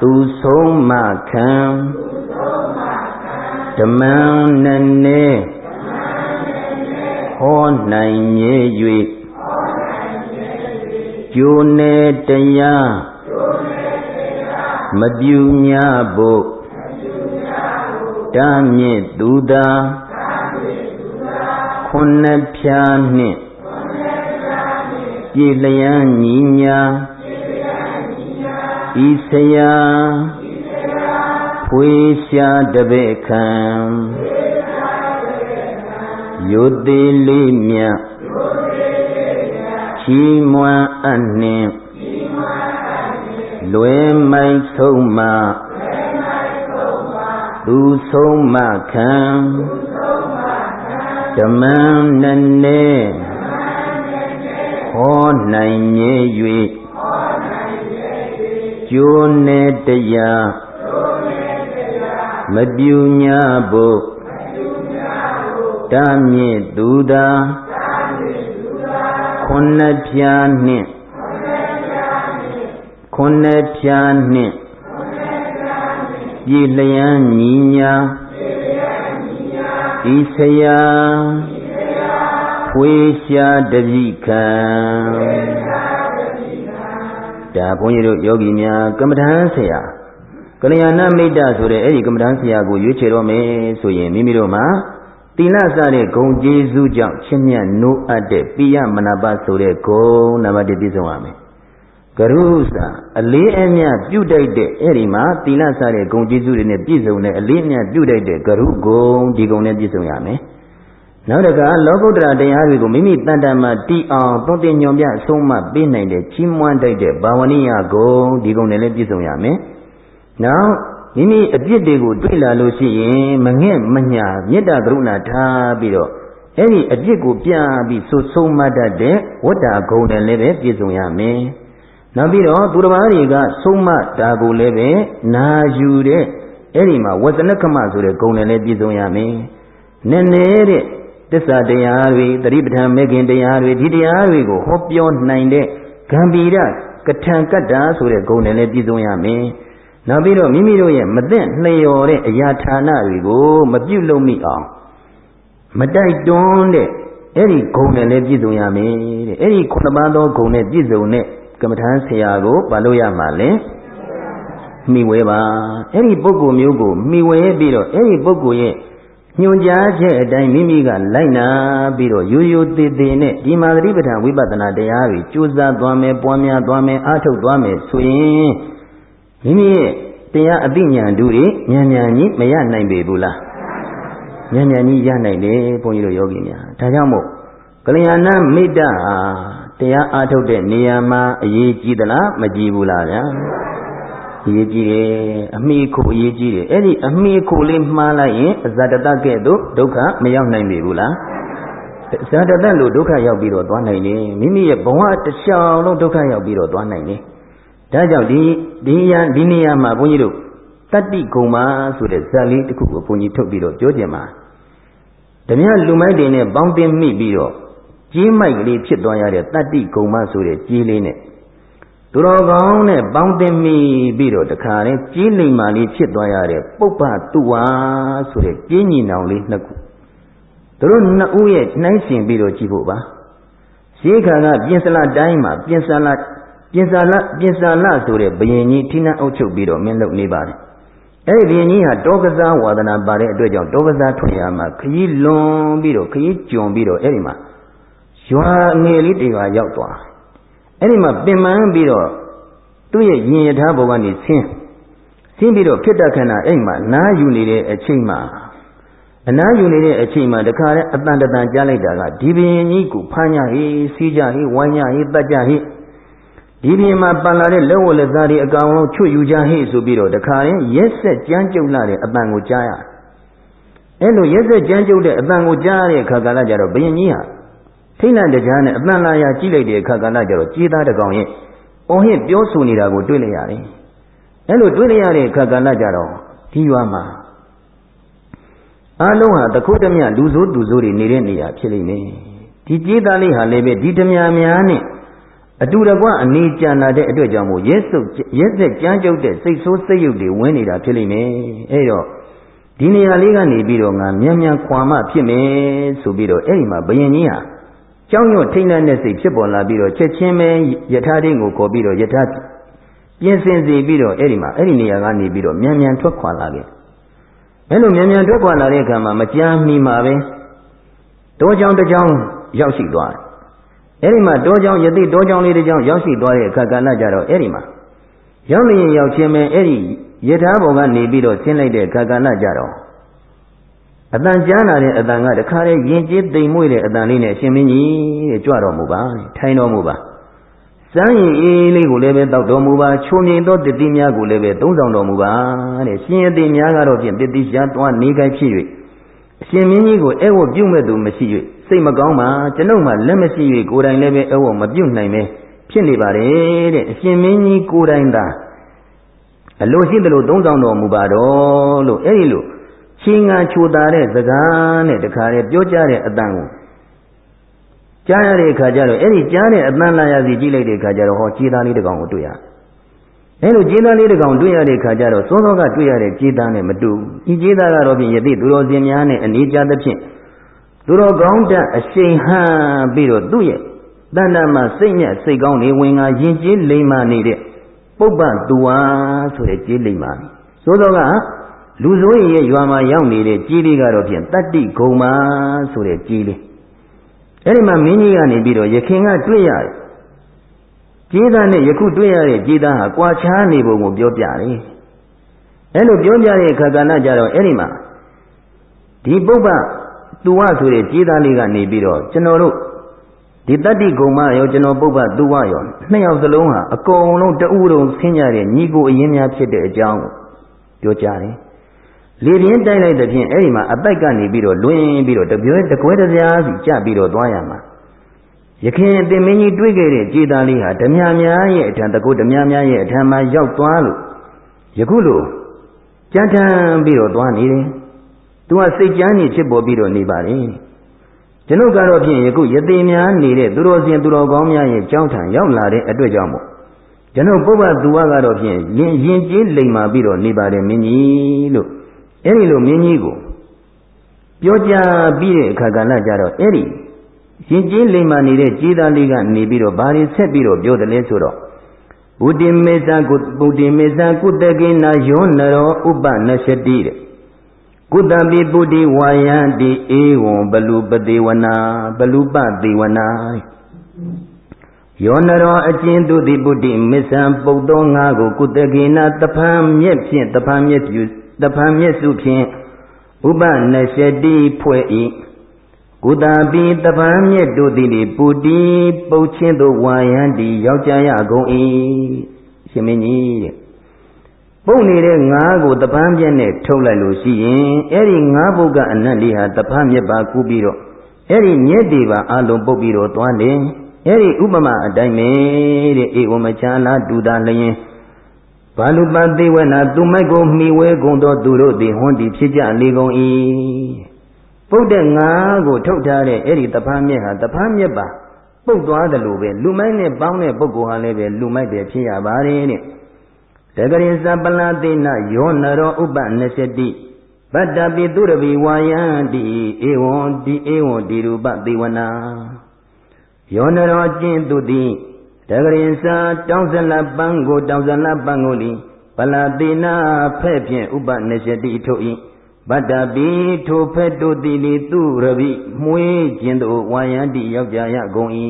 သူဆုံးမခံဓမ္မနဲ့နဲ့ဟောနိုင်၍ကျိုးနေတရားမပြူညာဖို့တာမြင့်သူသာခုနှစ်ဖြာနှင့်ပြည်လျံညီညာ ဤဆရာဖွေရှာတပည့်ခံယုတိလေးမြတ်ချီးမွမ်းအနှင့်လွယ်မိုက်ဆုံးမသူဆုံးမခံဓမ္မနဲ့နဲ့ဟောနိုင်၍ ကျိုးနေတရားမပြူညာဖို့တာမြင့်သူသာခုနှစ်ဖြာနှင့်ခုနှစ်ဖြာနှင့်ပြည်လျံညီညာဤဆရာဖွေရှာတပိခံ ဒါဘုန်းကြီးတို့ယောဂီများကမ္မဋ္ဌာန်းဆရာကလျာဏမိတ်တဆိုတဲ့အဲ့ဒီကမ္မဋ္ဌာန်းဆရာကိုရွေးချယ်တော့မယ်ဆိုရင်မိမိတို့မှာတိလစတဲ့ဂုံကျေးဇူးကြောင့်ချင်းမြတ်နိုးအပ်တဲ့ပိယမနာပဆိုတဲ့ဂုံနံပါတ်1ပြည့်စုံရမယ်ကရုစာအလေးအမြတ်ပြုတ်တိုက်တဲ့အဲ့ဒီမှာတိလစတဲ့ဂုံကျေးဇူးတွေနဲ့ပြည့်စုံတဲ့အလေးအမြတ်ပြုတ်တိုက်တဲ့ကရုဂုံဒီဂုံနဲ့ပြည့်စုံရမယ် နောက်တကလောကုတ္တရာတရားတွေကိုမိမိတန်တမှာတီအောင်သွန်သင်ညွန်ပြအဆုံးမပေးနိုင်တဲ့ချီးမွမ်းတိုက်တဲ့ဘာဝနိယဂုံဒီဂုံနဲ့လည်းပြည့်စုံရမယ်နောက်မိမိအပြစ်တွေကိုတွေ့လာလို့ရှိရင်မငဲ့မညာမေတ္တာကရုဏာထားပြီးတော့အဲ့ဒီအပြစ်ကိုပြပြီးဆိုဆုံးမတတ်တဲ့ဝတ္တာဂုံနဲ့လည်းပဲပြည့်စုံရမယ်။နောက်ပြီးတော့သူတစ်ပါးတွေကဆုံးမတာကိုလည်းပဲနာယူတဲ့အဲ့ဒီမှာဝဇနကမဆိုတဲ့ဂုံနဲ့လည်းပြည့်စုံရမယ်။နည်းနည်းတဲ့ တစ္ဆာတရားတွေတတိပဋ္ဌာန်မေခင်တရားတွေဒီတရားတွေကိုဟောပြောနိုင်တဲ့ဂံဗီရကထံကတ္တာဆိုတဲ့ဂုံနဲ့လည်းပြည့်စုံရမယ်။နောက်ပြီးတော့မိမိတို့ရဲ့မသိလျော်တဲ့အရာဌာနတွေကိုမပြုတ်လို့မိအောင်မတိုက်တွန်းတဲ့အဲ့ဒီဂုံနဲ့လည်းပြည့်စုံရမယ်တဲ့အဲ့ဒီခုနှစ်ပါးသောဂုံနဲ့ပြည့်စုံတဲ့ကမ္မထမ်းဆရာကိုမလုပ်ရမှာလဲမိဝဲပါအဲ့ဒီပုဂ္ဂိုလ်မျိုးကိုမိဝဲပြီးတော့အဲ့ဒီပုဂ္ဂိုလ်ရဲ့ ညွန်ကြားချက်အတိုင်းမိမိကလိုက်နာပြီးတော့ရိုးရိုးသေးသေးနဲ့ဒီမာသတိပဋ္ဌာန်ဝိပဿနာတရားတွေကြိုးစားသွားမယ်ပွားများသွားမယ်အားထုတ်သွားမယ်ဆိုရင်မိမိရဲ့တရားအသိဉာဏ်တို့တွေဉာဏ်ဉာဏ်ကြီးမရနိုင်ပေဘူးလားဉာဏ်ဉာဏ်ကြီးရနိုင်တယ်ဘုန်းကြီးတို့ယောဂီများဒါကြောင့်မို့ကလျာဏမိတ္တဟာတရားအားထုတ်တဲ့နေရာမှာအရေးကြီးသလားမကြီးဘူးလားဗျာ အရေးကြီးတယ်အမိခိုအရေးကြီးတယ်အဲ့ဒီအမိခိုလေးမှားလိုက်ရင်အဇတတကဲ့သို့ဒုက္ခမရောက်နိုင်ပေဘူးလားဇာတတလို့ဒုက္ခရောက်ပြီးတော့သွားနိုင်တယ်မိမိရဲ့ဘဝတစ်လျှောက်လုံးဒုက္ခရောက်ပြီးတော့သွားနိုင်တယ်ဒါကြောင့်ဒီဒီရန်ဒီနေရာမှာဘုန်းကြီးတို့တတ္တိကုံမာဆိုတဲ့ဇာတ်လေးတစ်ခုကိုဘုန်းကြီးထုတ်ပြီးတော့ပြောကြင်ပါဓမြလူမိုက်တွေနဲ့ပေါင်းတင်မိပြီးတော့ကြီးမိုက်ကလေးဖြစ်သွားရတဲ့တတ္တိကုံမာဆိုတဲ့ကြီးလေးနဲ့ သူတော်ကောင်းနဲ့ပေါင်းတင်မိပြီးတော့တခါတည်းကြီးလိမ္မာလေးဖြစ်သွားရတဲ့ပုပ္ပတုဝါဆိုတဲ့ကြီးညီနောင်လေးနှစ်ခုသူတို့နှစ်ဦးရဲ့နှိုင်းရှင်ပြီးတော့ကြည့်ဖို့ပါရှေးခါကပြင်စလတိုင်းမှာပြင်စလပြင်စလပြင်စလဆိုတဲ့ဘယင်ကြီးထိနှံအုပ်ချုပ်ပြီးတော့မင်းလုပ်နေပါတယ်အဲ့ဒီဘယင်ကြီးဟာတောကစားဝါဒနာပါတဲ့အတွက်ကြောင့်တောကစားထွင်ရမှာခရီးလွန်ပြီးတော့ခရီးကျွံပြီးတော့အဲ့ဒီမှာရွာငယ်လေးတရွာရောက်သွား အဲ့ဒီမှာပင်ပန်းပြီးတော့သူ့ရဲ့ရင်ရထားဘုံကနေဆင်းဆင်းပြီးတော့ဖြစ်တတ်ခဏအဲ့မှာနားယူနေတဲ့အချိန်မှာအနားယူနေတဲ့အချိန်မှာတခါတည်းအတန်တန်ကြားလိုက်တာကဒီဘရင်ကြီးကိုဖမ်းကြဟေးစီးကြဟေးဝိုင်းကြဟေးတတ်ကြဟေးဒီဘရင်မှာပန်လာတဲ့လက်ဝတ်လက်သားတွေအကောင်လုံးချွတ်ယူကြဟေးဆိုပြီးတော့တခါတည်းရက်ဆက်ကြမ်းကြုတ်လာတဲ့အတန်ကိုကြားရအဲ့လိုရက်ဆက်ကြမ်းကြုတ်တဲ့အတန်ကိုကြားရတဲ့အခါကလည်းကြတော့ဘရင်ကြီးဟာ ထိတ်လန့်တကြားနဲ့အတန်လာရကြည့်လိုက်တဲ့အခါကလည်းကြတော့ကြေးသားတကောင်ရဲ့အော်ဟစ်ပြောဆိုနေတာကိုတွေ့လိုက်ရတယ်အဲ့လိုတွေ့လိုက်ရတဲ့အခါကလည်းကြတော့ဒီရွာမှာအားလုံးဟာတခုတည်းမြလူဆိုးသူဆိုးတွေနေတဲ့နေရာဖြစ်လိမ့်မယ်ဒီကြေးသားလေးဟာလည်းပဲဒီတများများနဲ့အတူတကွအနေကြံလာတဲ့အတွက်ကြောင့်မို့ရက်စုပ်ရက်ဆက်ကြမ်းကြုတ်တဲ့စိတ်ဆိုးစိတ်ယုတ်တွေဝင်နေတာဖြစ်လိမ့်မယ်အဲ့တော့ဒီနေရာလေးကနေပြီးတော့ငါမြန်မြန်ခွာမှဖြစ်မယ်ဆိုပြီးတော့အဲ့ဒီမှာဘယင်ကြီးဟာ ကြောင်းရွံ့ထိတ်လန့်တဲ့စိတ်ဖြစ်ပေါ်လာပြီးတော့ချက်ချင်းပဲယထာတိကိုခေါ်ပြီးတော့ယထာပြင်ဆင်စီပြီးတော့အဲ့ဒီမှာအဲ့ဒီနေရာကနေပြီးတော့မြန်မြန်ထွက်ခွာလာခဲ့အဲ့လိုမြန်မြန်ထွက်ခွာလာတဲ့အခါမှာမကြမ်းမီမှာပဲတောကြောင်တစ်ကြောင်ရောက်ရှိသွားတယ်အဲ့ဒီမှာတောကြောင်ယသိတောကြောင်လေးတစ်ကြောင်ရောက်ရှိသွားတဲ့အခါကလည်းကြတော့အဲ့ဒီမှာရောက်နေရင်ရောက်ချင်းပဲအဲ့ဒီယထာဘောကနေပြီးတော့ဆင်းလိုက်တဲ့အခါကလည်းကြတော့ အတန်ကြားလာတဲ့အတန်ကတခါလေယဉ်ကျေးတိမ်မွေ့တဲ့အတန်လေးနဲ့ရှင်မင်းကြီးတဲ့ကြွတော်မူပါထိုင်တော်မူပါစမ်းရင်အေးလေးကိုလည်းပဲတောက်တော်မူပါချိုမြိန်သောတတိများကိုလည်းပဲသုံးဆောင်တော်မူပါတဲ့ရှင်ရတိများကတော့ဖြင့်တတိရှားသွားနေကြဖြစ်၍အရှင်မင်းကြီးကိုအဲ့ဝပြုတ်မဲ့သူမရှိ၍စိတ်မကောင်းပါကျွန်ုပ်မှလက်မရှိ၍ကိုယ်တိုင်လည်းပဲအဲ့ဝမပြုတ်နိုင်ပဲဖြစ်နေပါတယ်တဲ့အရှင်မင်းကြီးကိုယ်တိုင်သာအလိုရှိသလိုသုံးဆောင်တော်မူပါတော့လို့အဲ့ဒီလို ချင်းငါချိုတာတဲ့စကားနဲ့တခါလေပြောကြတဲ့အတန်ကိုကြားရတဲ့အခါကျတော့အဲ့ဒီကြားတဲ့အတန်လာရစီကြည့်လိုက်တဲ့အခါကျတော့ဟောခြေသားလေးတစ်ကောင်ကိုတွေ့ရအဲ့လိုခြေသားလေးတစ်ကောင်တွေ့ရတဲ့အခါကျတော့စောစောကတွေ့ရတဲ့ခြေသားနဲ့မတူဒီခြေသားကတော့ဖြင့်ယသိသူတော်စင်များနဲ့အနေကြသဖြင့်သူတော်ကောင်းတဲ့အရှိန်ဟန်ပြီးတော့သူ့ရဲ့တဏ္ဍမှာစိတ်နဲ့စိတ်ကောင်းနေဝင်ငါယဉ်ကျေးလိမ္မာနေတဲ့ပုပ္ပသူဝါဆိုတဲ့ကျေးလိမ္မာစောစောက လူဆိုးရဲ့ရွာမှာရောက်နေတဲ့ကြီးလေးကတော့ဖြင့်တတ္တိဂုံမာဆိုတဲ့ကြီးလေးအဲ့ဒီမှာမင်းကြီးကနေပြီးတော့ယခင်ကတွေ့ရတယ်ကြီးသားနဲ့ယခုတွေ့ရတဲ့ကြီးသားဟာကွာခြားနေပုံကိုပြောပြတယ်အဲ့လိုပြောပြတဲ့အခါကဏ္ဍကြတော့အဲ့ဒီမှာဒီပုပ္ပသူဝဆိုတဲ့ကြီးသားလေးကနေပြီးတော့ကျွန်တော်တို့ဒီတတ္တိဂုံမရောကျွန်တော်ပုပ္ပသူဝရောနှစ်ယောက်စလုံးဟာအကုန်လုံးတအူးတုံဆင်းကြတဲ့ညီကိုအရင်များဖြစ်တဲ့အကြောင်းပြောကြတယ် လေပြင်းတိုက်လိုက်တဲ့ဖြင့်အဲ့ဒီမှာအပိုက်ကနေပြီးတော့လွင်ပြီးတော့တပြွဲတကွဲတပြားစီကြပြီးတော့သွားရမှာယခင်အတင်မင်းကြီးတွေးခဲ့တဲ့ကြေးသားလေးဟာဓမြများရဲ့အထံတကုဓမြများရဲ့အထံမှာရောက်သွားလို့ယခုလိုကြမ်းတမ်းပြီးတော့သွားနေတယ်သူကစိတ်ကြမ်းနေဖြစ်ပေါ်ပြီးတော့နေပါလေကျွန်ုပ်ကတော့ဖြင့်ယခုယသိများနေတဲ့သူတော်စင်သူတော်ကောင်းများရဲ့ကြောင်းထံရောက်လာတဲ့အတွက်ကြောင့်မို့ကျွန်ုပ်ပုဗ္ဗသူဝကတော့ဖြင့်ရင်ရင်ကျေးလိမ်မာပြီးတော့နေပါတယ်မင်းကြီးလို့ အဲ့ဒီလိုမင်းကြီးကိုပြောကြပြီးတဲ့အခါကလည်းကြတော့အဲ့ဒီရင်ကျေးလိမ္မာနေတဲ့ကြေးသားလေးကနေပြီးတော့ဘာတွေဆက်ပြီးတော့ပြောတယ်လဲဆိုတော့ဘုဒ္ဓမေသကုဘုဒ္ဓမေသကုတကေနာယောနရောဥပနရှတိတဲ့ကုတံပိပုဒ္ဓိဝါယံတိဧဝံဘလူပတိဝနာဘလူပတိဝနာယောနရောအကျဉ်သူတိပုဒ္ဓိမစ္ဆံပုတ်သောငါကိုကုတကေနာတဖန်မြက်ဖြင့်တဖန်မြက်ပြု တဖန်မျက်စုဖြင့်ဥပနရှတိဖွဲ့ဤကုတာပိတပံမြက်တို့သည်လေပူတီပုတ်ချင်းတို့ဝါယံတီယောက်ျားရကုန်၏ရှင်မင်းကြီးတဲ့ပုတ်နေတဲ့ငါးကိုတပန်းပြက်နဲ့ထုတ်လိုက်လို့ရှိရင်အဲ့ဒီငါးပုတ်ကအနတ်လေးဟာတပန်းမြက်ပါကူးပြီးတော့အဲ့ဒီမြက်တွေပါအလုံးပုတ်ပြီးတော့သွားတယ်အဲ့ဒီဥပမာအတိုင်းပဲတဲ့အေဝမချာလာတူတာလျင် ဘာလူပတိဝနာသူမိုက်ကိုမှီဝဲကုန်သောသူတို့သည်ဟွန်းဒီဖြစ်ကြလေကုန်၏ပုတ်တဲ့ငါကိုထုတ်ထားတဲ့အဲ့ဒီတပန်းမြက်ဟာတပန်းမြက်ပါပုတ်သွားတယ်လို့ပဲလူမိုက်နဲ့ပေါင်းတဲ့ပုဂ္ဂိုလ်ဟာလည်းပဲလူမိုက်ပဲဖြစ်ရပါတယ်တဲ့တကရင်စပလာတိနယောနရောဥပနစတိပတ္တပိသူရပိဝါယံတိဧဝံတိဧဝံတိရူပသေဝနာယောနရောကျင့်သူတိ တဂရင်စာတောင်းဇလပန်းကိုတောင်းဇလပန်းကိုလီပလာတိနာဖဲ့ဖြင့်ဥပနရှတိထို့ဤဗတ္တပိထိုဖက်တို့တိလီသူရပိမွေးခြင်းတို့ဝါယံတိယောက်ျားရကုန်၏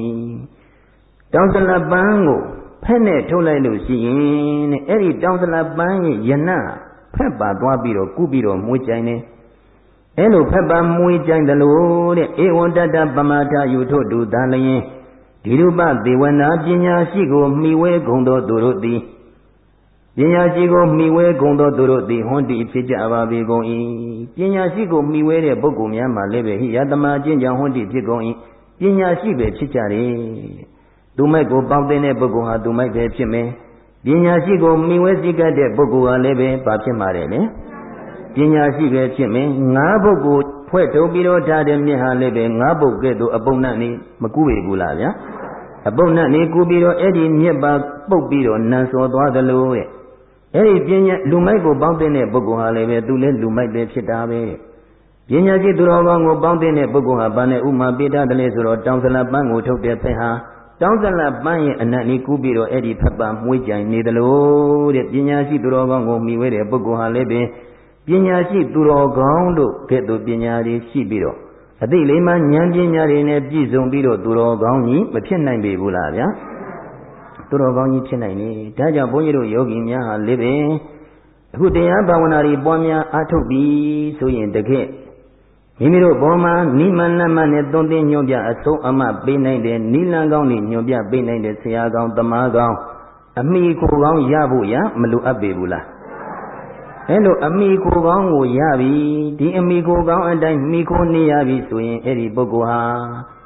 တောင်းဇလပန်းကိုဖက်နဲ့ထုတ်လိုက်လို့ရှိရင်တဲ့အဲ့ဒီတောင်းဇလပန်းရဲ့ယနဖက်ပါသွားပြီးတော့ကုပြီးတော့မွေးကြိုင်တယ်အဲ့လိုဖက်ပါမွေးကြိုင်တယ်လို့တဲ့ဧဝံတတပမာထယူထို့တူသာလျင် ဒီရူပသေဝနာပညာရှိကိုမှီဝဲကုန်သောသူတို့သည်ပညာရှိကိုမှီဝဲကုန်သောသူတို့သည်ဟွန်တီဖြစ်ကြပါပေကုန်၏ပညာရှိကိုမှီဝဲတဲ့ပုဂ္ဂိုလ်များမှာလည်းပဲဟိယတမအချင်းကြောင့်ဟွန်တီဖြစ်ကုန်၏ပညာရှိပဲဖြစ်ကြတယ်သူမိုက်ကိုပေါက်တဲ့ပုဂ္ဂိုလ်ဟာသူမိုက်ပဲဖြစ်မယ်ပညာရှိကိုမှီဝဲစည်းကပ်တဲ့ပုဂ္ဂိုလ်ဟာလည်းပဲဘာဖြစ်မှာလဲပညာရှိပဲဖြစ်မယ်ငါးပုဂ္ဂိုလ် ဖွဲ့ထုတ်ပြီးတော့ထားတဲ့မြင့်ဟာလည်းပဲငါးပုဂ္ဂဲ့သို့အပုံနဲ့နေမကူပေဘူးလားဗျာအပုပ်နဲ့နေကူပြီးတော့အဲ့ဒီမြစ်ပါပုတ်ပြီးတော့နန်စော်သွားသလိုတဲ့အဲ့ဒီပညာလူမိုက်ကိုပေါင်းတဲ့ပုဂ္ဂိုလ်ဟာလည်းပဲသူလည်းလူမိုက်ပဲဖြစ်တာပဲပညာရှိသူတော်ကောင်းကိုပေါင်းတဲ့ပုဂ္ဂိုလ်ဟာဘာနဲ့ဥမာပေးတတ်တယ်ဆိုတော့တောင်စလပန်းကိုထုတ်တဲ့ဖက်ဟာတောင်းစလပန်းရဲ့အနက်នេះကူးပြီးတော့အဲ့ဒီဖက်ပံမွေးကြိုင်နေသလိုတဲ့ပညာရှိသူတော်ကောင်းကိုမိဝဲတဲ့ပုဂ္ဂိုလ်ဟာလည်းပဲ ပညာရှိသူတော်ကောင်းတို့ကဲ့သို့ပညာတွေရှိပြီးတော့အသိလေးမှဉာဏ်ပညာတွေနဲ့ပြည့်စုံပြီးတော့သူတော်ကောင်းကြီးမဖြစ်နိုင်ပေဘူးလားဗျာသူတော်ကောင်းကြီးဖြစ်နိုင်နေဒါကြောင့်ဘုန်းကြီးတို့ယောဂီများဟာလေးပင်အခုတရားဘာဝနာတွေပွားများအားထုတ်ပြီးဆိုရင်တကယ်မိမိတို့ဘောမှာနိမနမနဲ့သွန်သင်ညွှန်ပြအဆုံးအမပေးနိုင်တဲ့နိလန်ကောင်းတွေညွှန်ပြပေးနိုင်တဲ့ဆရာကောင်းတမားကောင်းအမိကိုကောင်းရဖို့ရမလိုအပ်ပေဘူးလား အဲ့လိုအမိကိုကောင်းကိုရပြီဒီအမိကိုကောင်းအတိုင်းမိကိုနေရပြီဆိုရင်အဲ့ဒီပုဂ္ဂိုလ်ဟာ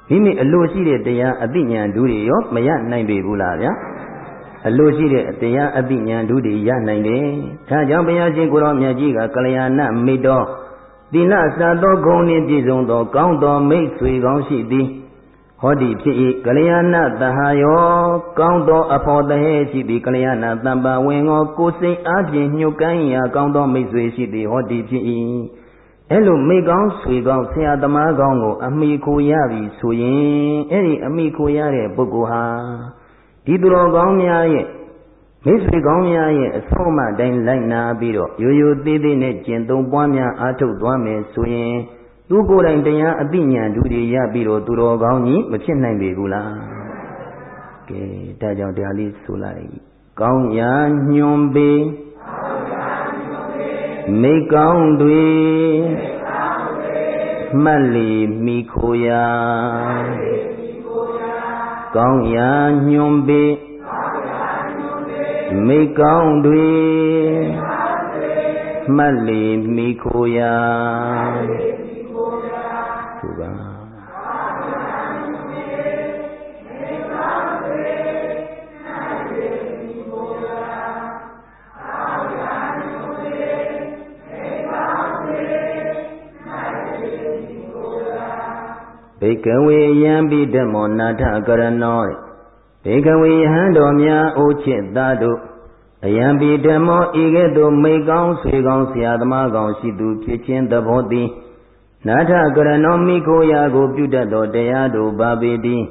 မိမိအလိုရှိတဲ့တရားအသိဉာဏ်ဓုတွေရောမရနိုင်ပေဘူးလားဗျာအလိုရှိတဲ့တရားအသိဉာဏ်ဓုတွေရနိုင်တယ်ဒါကြောင့်ဘုရားရှင်ကိုရောမြတ်ကြီးကကလျာဏမိတော်သီလစာသောဂုဏ်နှင့်ပြည့်စုံသော ကောင်းသောမိတ်ဆွေကောင်းရှိသည် ဟောဒီဖြစ်၏ကလျာဏတဟာယောကောင်းသောအဖော်တဟဲရှိသည်ကလျာဏတမ္ပါဝင်ကိုကိုစိတ်အားဖြင့်ညှို့ကိုင်းရာကောင်းသောမိတ်ဆွေရှိသည်ဟောဒီဖြစ်၏အဲ့လိုမိကောင်းဆွေကောင်းဆရာသမားကောင်းကို အမိခိုရပြီဆိုရင်အဲ့ဒီအမိခိုရတဲ့ပုဂ္ဂိုလ်ဟာဒီသူတော်ကောင်းများရဲ့မိတ်ဆွေကောင်းများရဲ့အဆုံးအမတိုင်းလိုက်နာပြီးတော့ရိုးရိုးသေးသေးနဲ့ကျင့်သုံးပွားများအားထုတ်သွားမယ်ဆိုရင် သူကိုယ်တိုင်တရားအသိဉာဏ်ဓုတွေရပြီးတော့သူတော်ကောင်းကြီးမဖြစ်နိုင်ပေဘူးလားကဲဒါကြောင့်တရားလေးဆိုလိုက်ကောင်းရာညွန်ပေမိကောင်းတွေမှတ်လီမိခိုရာကောင်းရာညွန်ပေမိကောင်းတွေမှတ်လီမိခိုရာ ဘိကဝေယံပိဓမ္မောနာထကရဏောဘေကဝေယဟန်တော်များအိုချစ်သားတို့အယံပိဓမ္မောဤကဲ့သို့မိကောင်းဆွေကောင်းဆရာသမားကောင်းရှိသူဖြစ်ခြင်းသဘောသည်နာထကရဏောမိကိုရာကိုပြုတတ်သောတရားတို့ပါပေသည်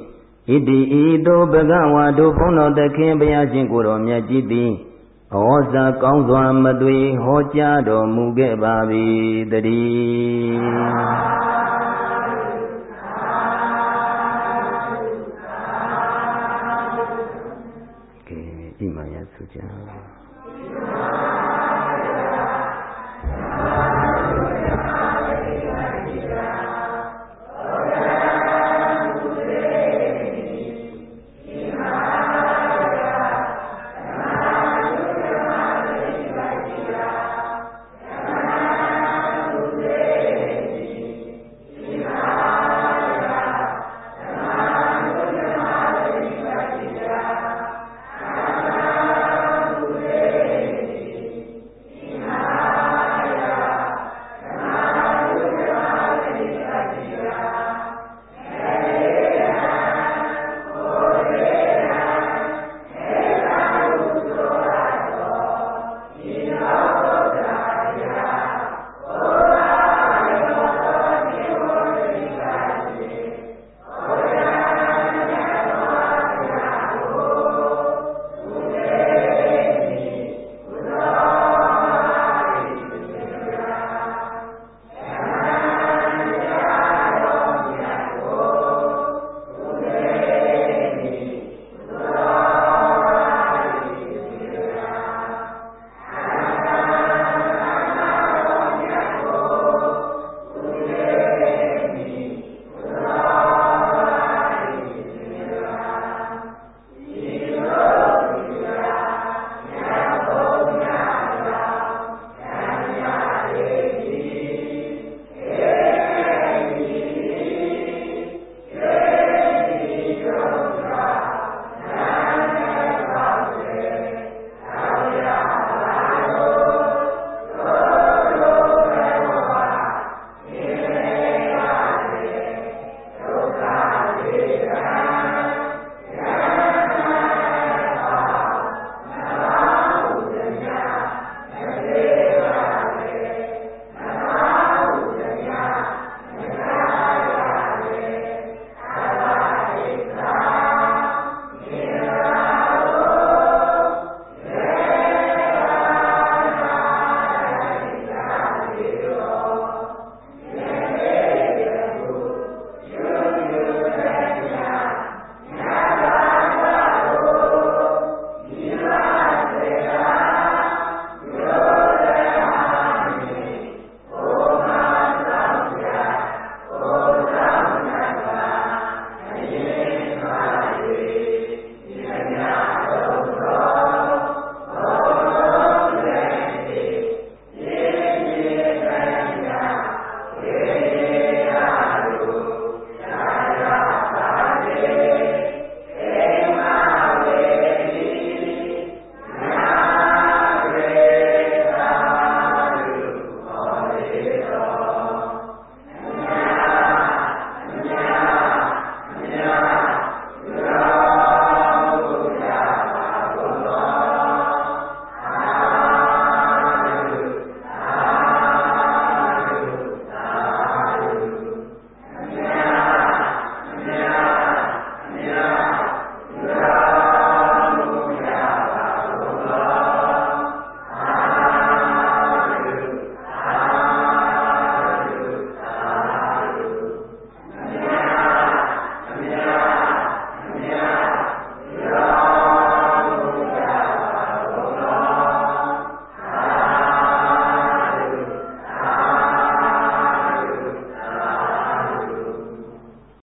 ဣတိဤသို့ဘဂဝါတို့ဘုန်းတော်သခင်ဘုရားရှင်ကိုယ်တော်မြတ်ကြီးသည်ဩဇာကောင်းစွာမသွေဟောကြားတော်မူခဲ့ပါ၏တည်း